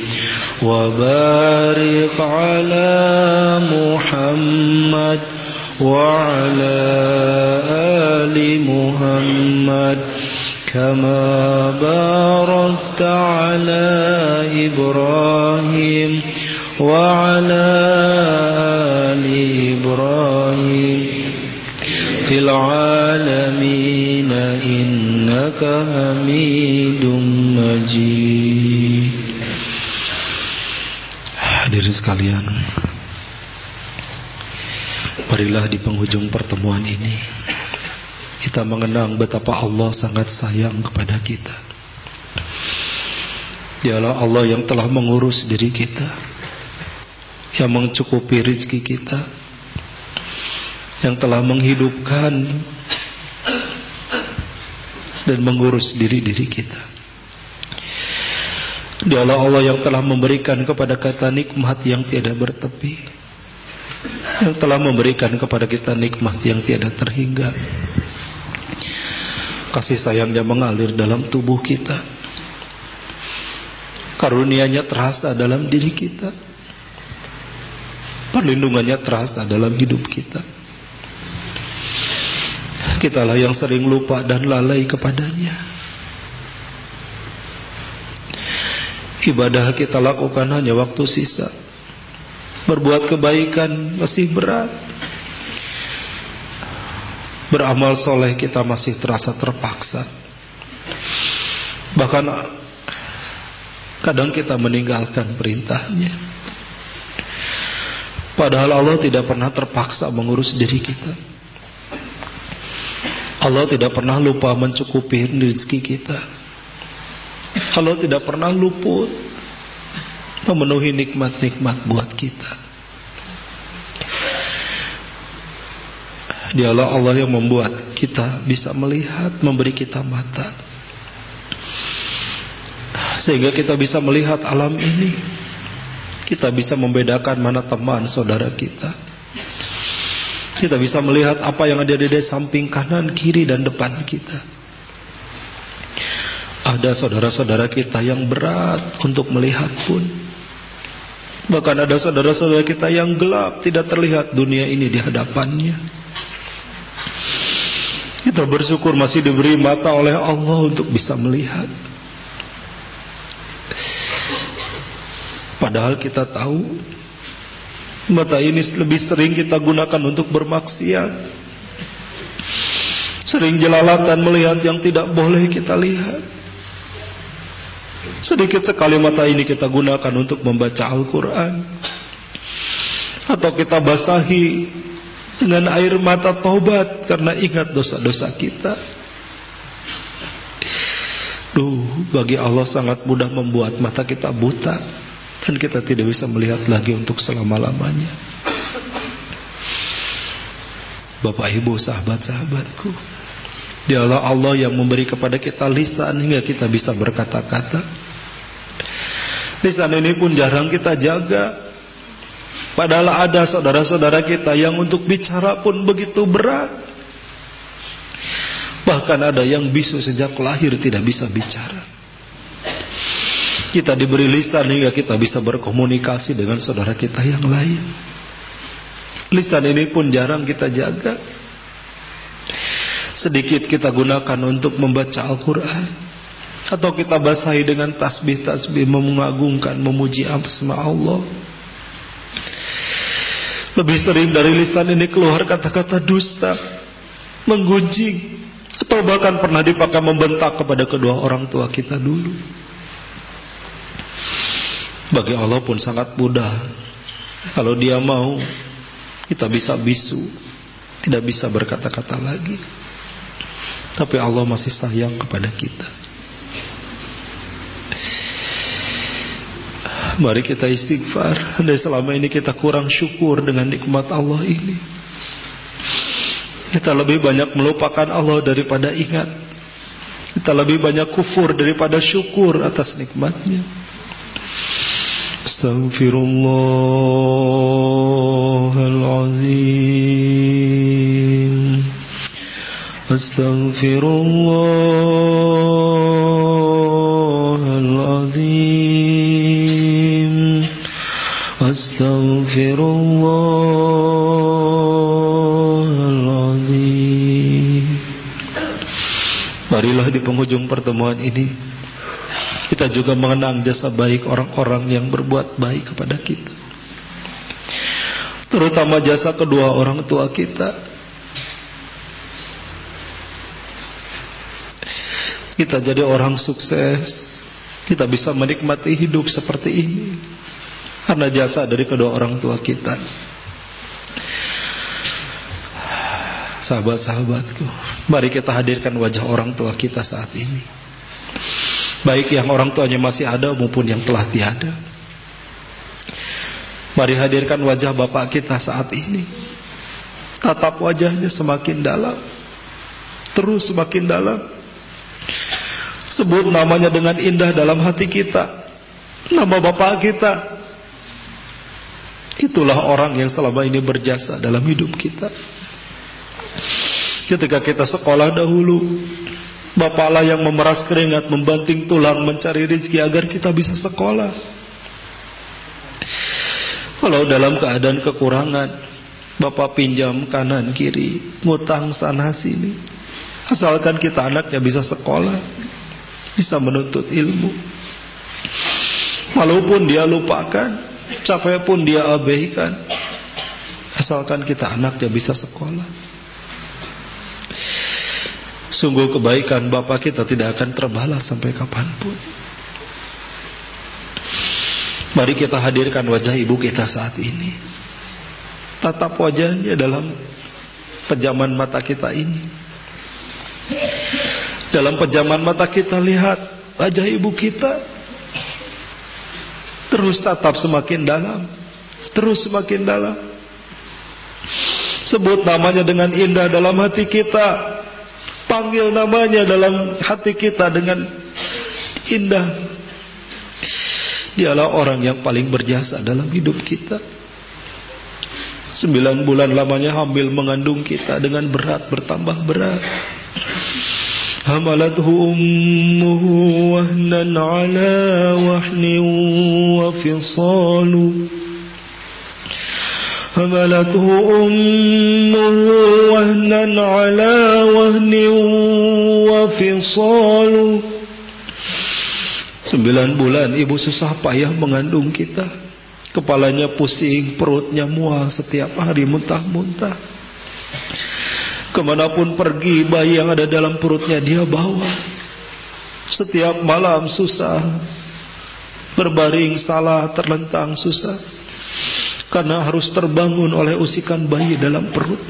S2: وبارك على محمد وعلى آل محمد كما باركت على إبراهيم وعلى آل إبراهيم في العالمين إنك حميد مجيد Hadirin sekalian Marilah di penghujung pertemuan ini kita mengenang betapa Allah sangat sayang kepada kita Dialah Allah yang telah mengurus diri kita Yang mencukupi rizki kita Yang telah menghidupkan dan mengurus diri-diri kita. Dialah Allah yang telah memberikan kepada kita nikmat yang tiada bertepi. Yang telah memberikan kepada kita nikmat yang tiada terhingga. Kasih sayangnya mengalir dalam tubuh kita. Karunianya terasa dalam diri kita. Perlindungannya terasa dalam hidup kita. Kitalah yang sering lupa dan lalai kepadanya. Ibadah kita lakukan hanya waktu sisa. Berbuat kebaikan masih berat. Beramal soleh kita masih terasa terpaksa. Bahkan kadang kita meninggalkan perintahnya. Padahal Allah tidak pernah terpaksa mengurus diri kita. Allah tidak pernah lupa mencukupi rezeki kita. Allah tidak pernah luput memenuhi nikmat-nikmat buat kita. Dialah Allah yang membuat kita bisa melihat, memberi kita mata. Sehingga kita bisa melihat alam ini. Kita bisa membedakan mana teman saudara kita kita bisa melihat apa yang ada di samping kanan, kiri, dan depan kita. Ada saudara-saudara kita yang berat untuk melihat pun. Bahkan ada saudara-saudara kita yang gelap, tidak terlihat dunia ini di hadapannya. Kita bersyukur masih diberi mata oleh Allah untuk bisa melihat. Padahal kita tahu Mata ini lebih sering kita gunakan untuk bermaksiat. Sering jelalatan melihat yang tidak boleh kita lihat. Sedikit sekali mata ini kita gunakan untuk membaca Al-Quran. Atau kita basahi dengan air mata taubat karena ingat dosa-dosa kita. Duh, bagi Allah sangat mudah membuat mata kita buta dan kita tidak bisa melihat lagi untuk selama-lamanya. Bapak Ibu, sahabat-sahabatku, Dialah Allah yang memberi kepada kita lisan hingga kita bisa berkata-kata. Lisan ini pun jarang kita jaga. Padahal ada saudara-saudara kita yang untuk bicara pun begitu berat. Bahkan ada yang bisu sejak lahir tidak bisa bicara. Kita diberi lisan hingga kita bisa berkomunikasi dengan saudara kita yang lain. Lisan ini pun jarang kita jaga. Sedikit kita gunakan untuk membaca Al-Quran. Atau kita basahi dengan tasbih-tasbih mengagungkan, memuji asma Allah. Lebih sering dari lisan ini keluar kata-kata dusta, menggunjing, atau bahkan pernah dipakai membentak kepada kedua orang tua kita dulu. Bagi Allah pun sangat mudah. Kalau dia mau, kita bisa bisu. Tidak bisa berkata-kata lagi. Tapi Allah masih sayang kepada kita. Mari kita istighfar. Andai selama ini kita kurang syukur dengan nikmat Allah ini. Kita lebih banyak melupakan Allah daripada ingat. Kita lebih banyak kufur daripada syukur atas nikmatnya. Astaghfirullahaladzim Astaghfirullah. أستغفر الله العظيم Marilah di penghujung pertemuan ini kita juga mengenang jasa baik orang-orang yang berbuat baik kepada kita. Terutama jasa kedua orang tua kita. Kita jadi orang sukses. Kita bisa menikmati hidup seperti ini. Karena jasa dari kedua orang tua kita. Sahabat-sahabatku, mari kita hadirkan wajah orang tua kita saat ini. Baik yang orang tuanya masih ada maupun yang telah tiada. Mari hadirkan wajah Bapak kita saat ini. Tatap wajahnya semakin dalam. Terus semakin dalam. Sebut namanya dengan indah dalam hati kita. Nama bapak kita. Itulah orang yang selama ini berjasa dalam hidup kita. Ketika kita sekolah dahulu, bapaklah yang memeras keringat, membanting tulang, mencari rezeki agar kita bisa sekolah. Kalau dalam keadaan kekurangan, bapak pinjam kanan kiri, ngutang sana sini. Asalkan kita anaknya bisa sekolah, bisa menuntut ilmu. Walaupun dia lupakan, capek pun dia abaikan. Asalkan kita anaknya bisa sekolah. Sungguh kebaikan Bapak kita tidak akan terbalas sampai kapan pun. Mari kita hadirkan wajah ibu kita saat ini. Tatap wajahnya dalam pejaman mata kita ini. Dalam pejaman mata kita lihat wajah ibu kita. Terus tatap semakin dalam. Terus semakin dalam. Sebut namanya dengan indah dalam hati kita. Panggil namanya dalam hati kita dengan indah. Dialah orang yang paling berjasa dalam hidup kita. Sembilan bulan lamanya hamil mengandung kita dengan berat bertambah berat. Hamalathu ummuhu wahnan ala wahni wa fisalu. حملته أمه وهنا على وهن وفصال Sembilan bulan ibu susah payah mengandung kita Kepalanya pusing, perutnya mual setiap hari muntah-muntah Ke mana pun pergi bayi yang ada dalam perutnya dia bawa. Setiap malam susah. Berbaring salah terlentang susah. Karena harus terbangun oleh usikan bayi dalam perut.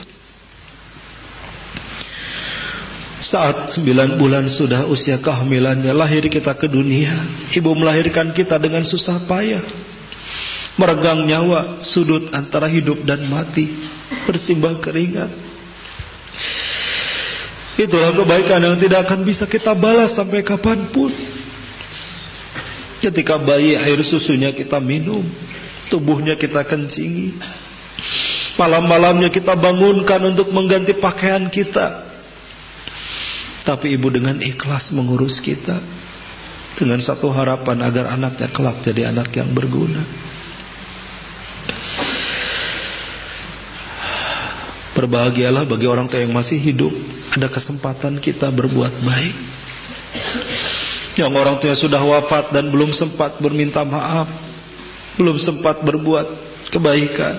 S2: Saat sembilan bulan sudah usia kehamilannya Lahir kita ke dunia. Ibu melahirkan kita dengan susah payah. Meregang nyawa Sudut antara hidup dan mati. Bersimbah keringat Itulah kebaikan yang tidak akan bisa kita balas Sampai kapan pun Ketika bayi air susunya kita minum Tubuhnya kita kencingi. Malam-malamnya kita bangunkan untuk mengganti pakaian kita. Tapi ibu dengan ikhlas mengurus kita. Dengan satu harapan agar anaknya kelak jadi anak yang berguna. Berbahagialah bagi orang tua yang masih hidup. Ada kesempatan kita berbuat baik. Yang orang tua sudah wafat dan belum sempat berminta maaf belum sempat berbuat kebaikan.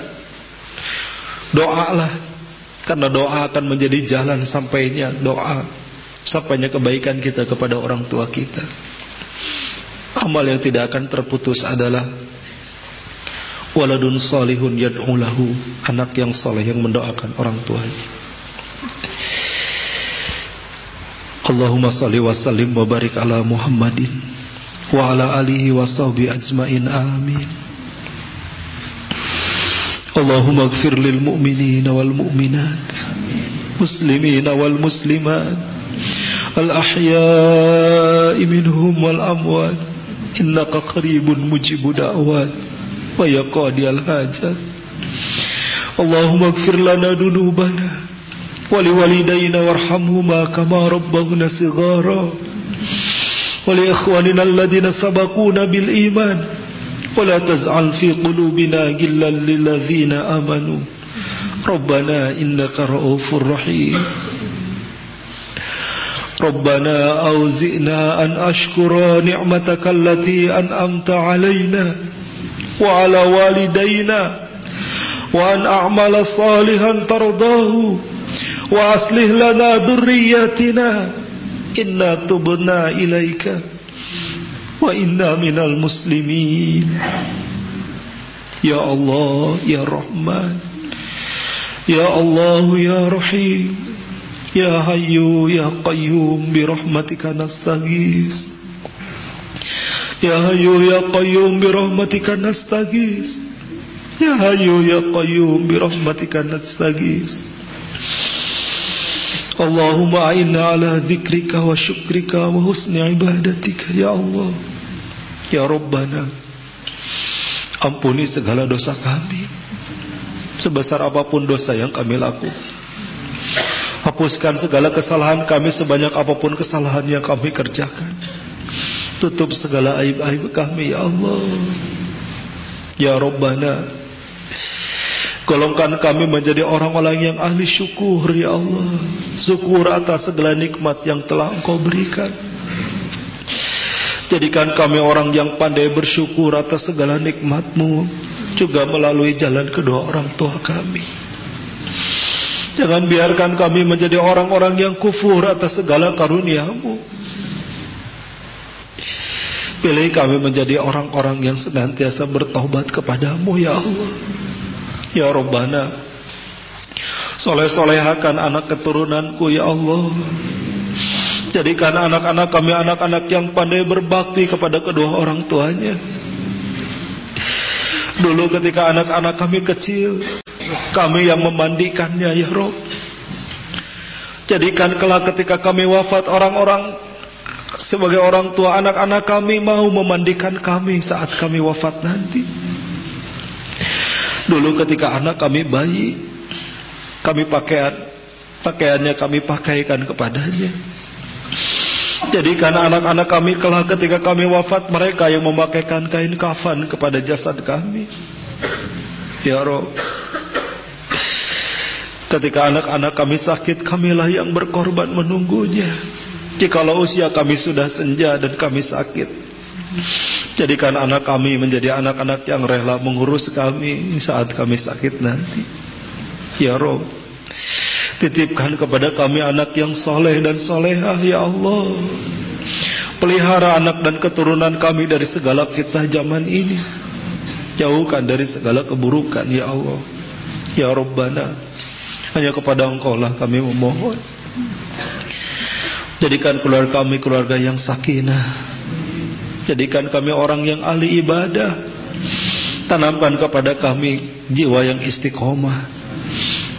S2: Doalah karena doa akan menjadi jalan sampainya doa sampainya kebaikan kita kepada orang tua kita. Amal yang tidak akan terputus adalah waladun salihun yad'ulahu anak yang saleh yang mendoakan orang tuanya. Allahumma salli wa sallim wa barik ala Muhammadin wa ala alihi wa sahbi ajmain amin. Allahumma gfir lil muminin wal mu'minat muslimin wal muslimat al ahya'i minhum wal amwat. Innaka qaribun mujibu da'wat. قاضي الحاجات اللهم اغفر لنا ذنوبنا ولوالدينا وارحمهما كما ربونا صغارا ولإخواننا الذين سبقونا بالإيمان ولا تزعل في قلوبنا غلا للذين آمنوا ربنا إنك رؤوف رحيم ربنا أوزئنا أن أشكر نعمتك التي أنعمت علينا وعلى والدينا وأن أعمل صالحا ترضاه وأصلح لنا ذرياتنا إنا تبنا إليك وإنا من المسلمين. يا الله يا رحمن يا الله يا رحيم يا حي يا قيوم برحمتك نستغيث. Ya Hayyu Ya Qayyum bi rahmatika nastaghis Ya Hayyu Ya Qayyum bi rahmatika nastaghis Allahumma a'inna ala dzikrika wa syukrika wa husni ibadatika ya Allah. Ya Rabbana. Ampuni segala dosa kami. Sebesar apa pun dosa yang kami lakukan. Hapuskan segala kesalahan kami sebanyak apa pun kesalahan yang kami kerjakan tutup segala aib-aib kami ya Allah. Ya Rabbana Golongkan kami menjadi orang-orang yang ahli syukur ya Allah. Syukur atas segala nikmat yang telah engkau berikan. Jadikan kami orang yang pandai bersyukur atas segala nikmatmu Juga melalui jalan kedua orang tua kami. Jangan biarkan kami menjadi orang-orang yang kufur atas segala karuniamu Pilih kami menjadi orang-orang yang senantiasa bertobat kepadamu ya Allah. Ya Rabbana Soleh-solehakan anak keturunanku ya Allah. Jadikan anak-anak kami anak-anak yang pandai berbakti kepada kedua orang tuanya. Dulu ketika anak-anak kami kecil Kami yang memandikannya ya Rob. Jadikan kelak ketika kami wafat orang-orang Sebagai orang tua anak-anak kami mau memandikan kami saat kami wafat nanti. Dulu ketika anak kami bayi Kami pakaian Pakaiannya kami pakaikan kepadanya. Jadikan anak-anak kami kelak ketika kami wafat Mereka yang memakaikan kain kafan kepada jasad kami. Ya Rob. Ketika anak-anak kami sakit Kamilah yang berkorban menunggunya Jikalau usia kami sudah senja dan kami sakit Jadikan anak kami menjadi anak-anak yang rela mengurus kami saat kami sakit nanti. Ya Rob, titipkan kepada kami anak yang soleh dan solehah ya Allah. Pelihara anak dan keturunan kami dari segala fitnah zaman ini. Jauhkan dari segala keburukan ya Allah. Ya Rabbana, hanya kepada Engkau lah kami memohon. Jadikan keluarga kami keluarga yang sakinah. Jadikan kami orang yang ahli ibadah. Tanamkan kepada kami jiwa yang istiqomah.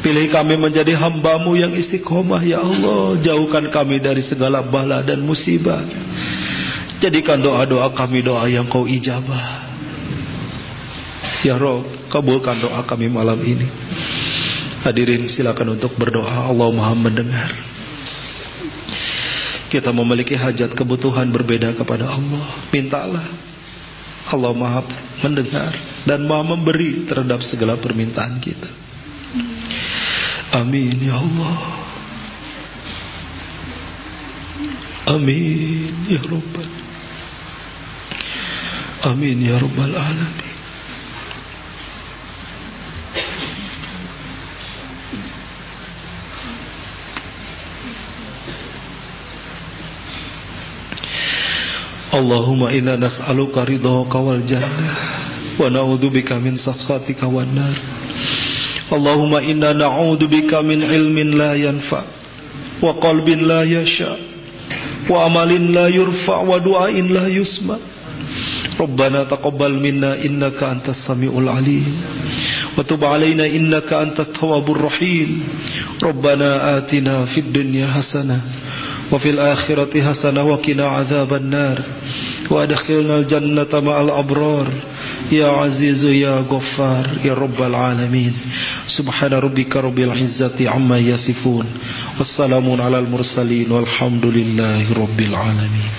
S2: Pilih kami menjadi hambamu yang istiqomah Ya Allah. Jauhkan kami dari segala bala dan musibah. Jadikan doa-doa kami doa yang kau ijabah. Ya Rob Kabulkan doa kami malam ini. Hadirin silakan untuk berdoa. Allah maha mendengar kita memiliki hajat kebutuhan berbeda kepada Allah. Mintalah. Allah maha mendengar dan maha memberi terhadap segala permintaan kita. Amin ya Allah. Amin ya Rabbal amin ya Rabbal alamin Allahumma inna nas'aluka ridhaka wal jannah wa na'udzubika min sakhatika wan nar. Allahumma inna na'udzubika min ilmin la yanfa wa qalbin la yasha wa amalin la yurfa wa du'ain la yusma. Rabbana taqabbal minna innaka antas samiul alim wa tub alaina innaka antat tawwabur rahim. Rabbana atina fid dunya hasanah وفي الآخرة حسنة وقنا عذاب النار. وأدخلنا الجنة مع الأبرار. يا عزيز يا غفار يا رب العالمين. سبحان ربك رب العزة عما يصفون. والسلام على المرسلين والحمد لله رب العالمين.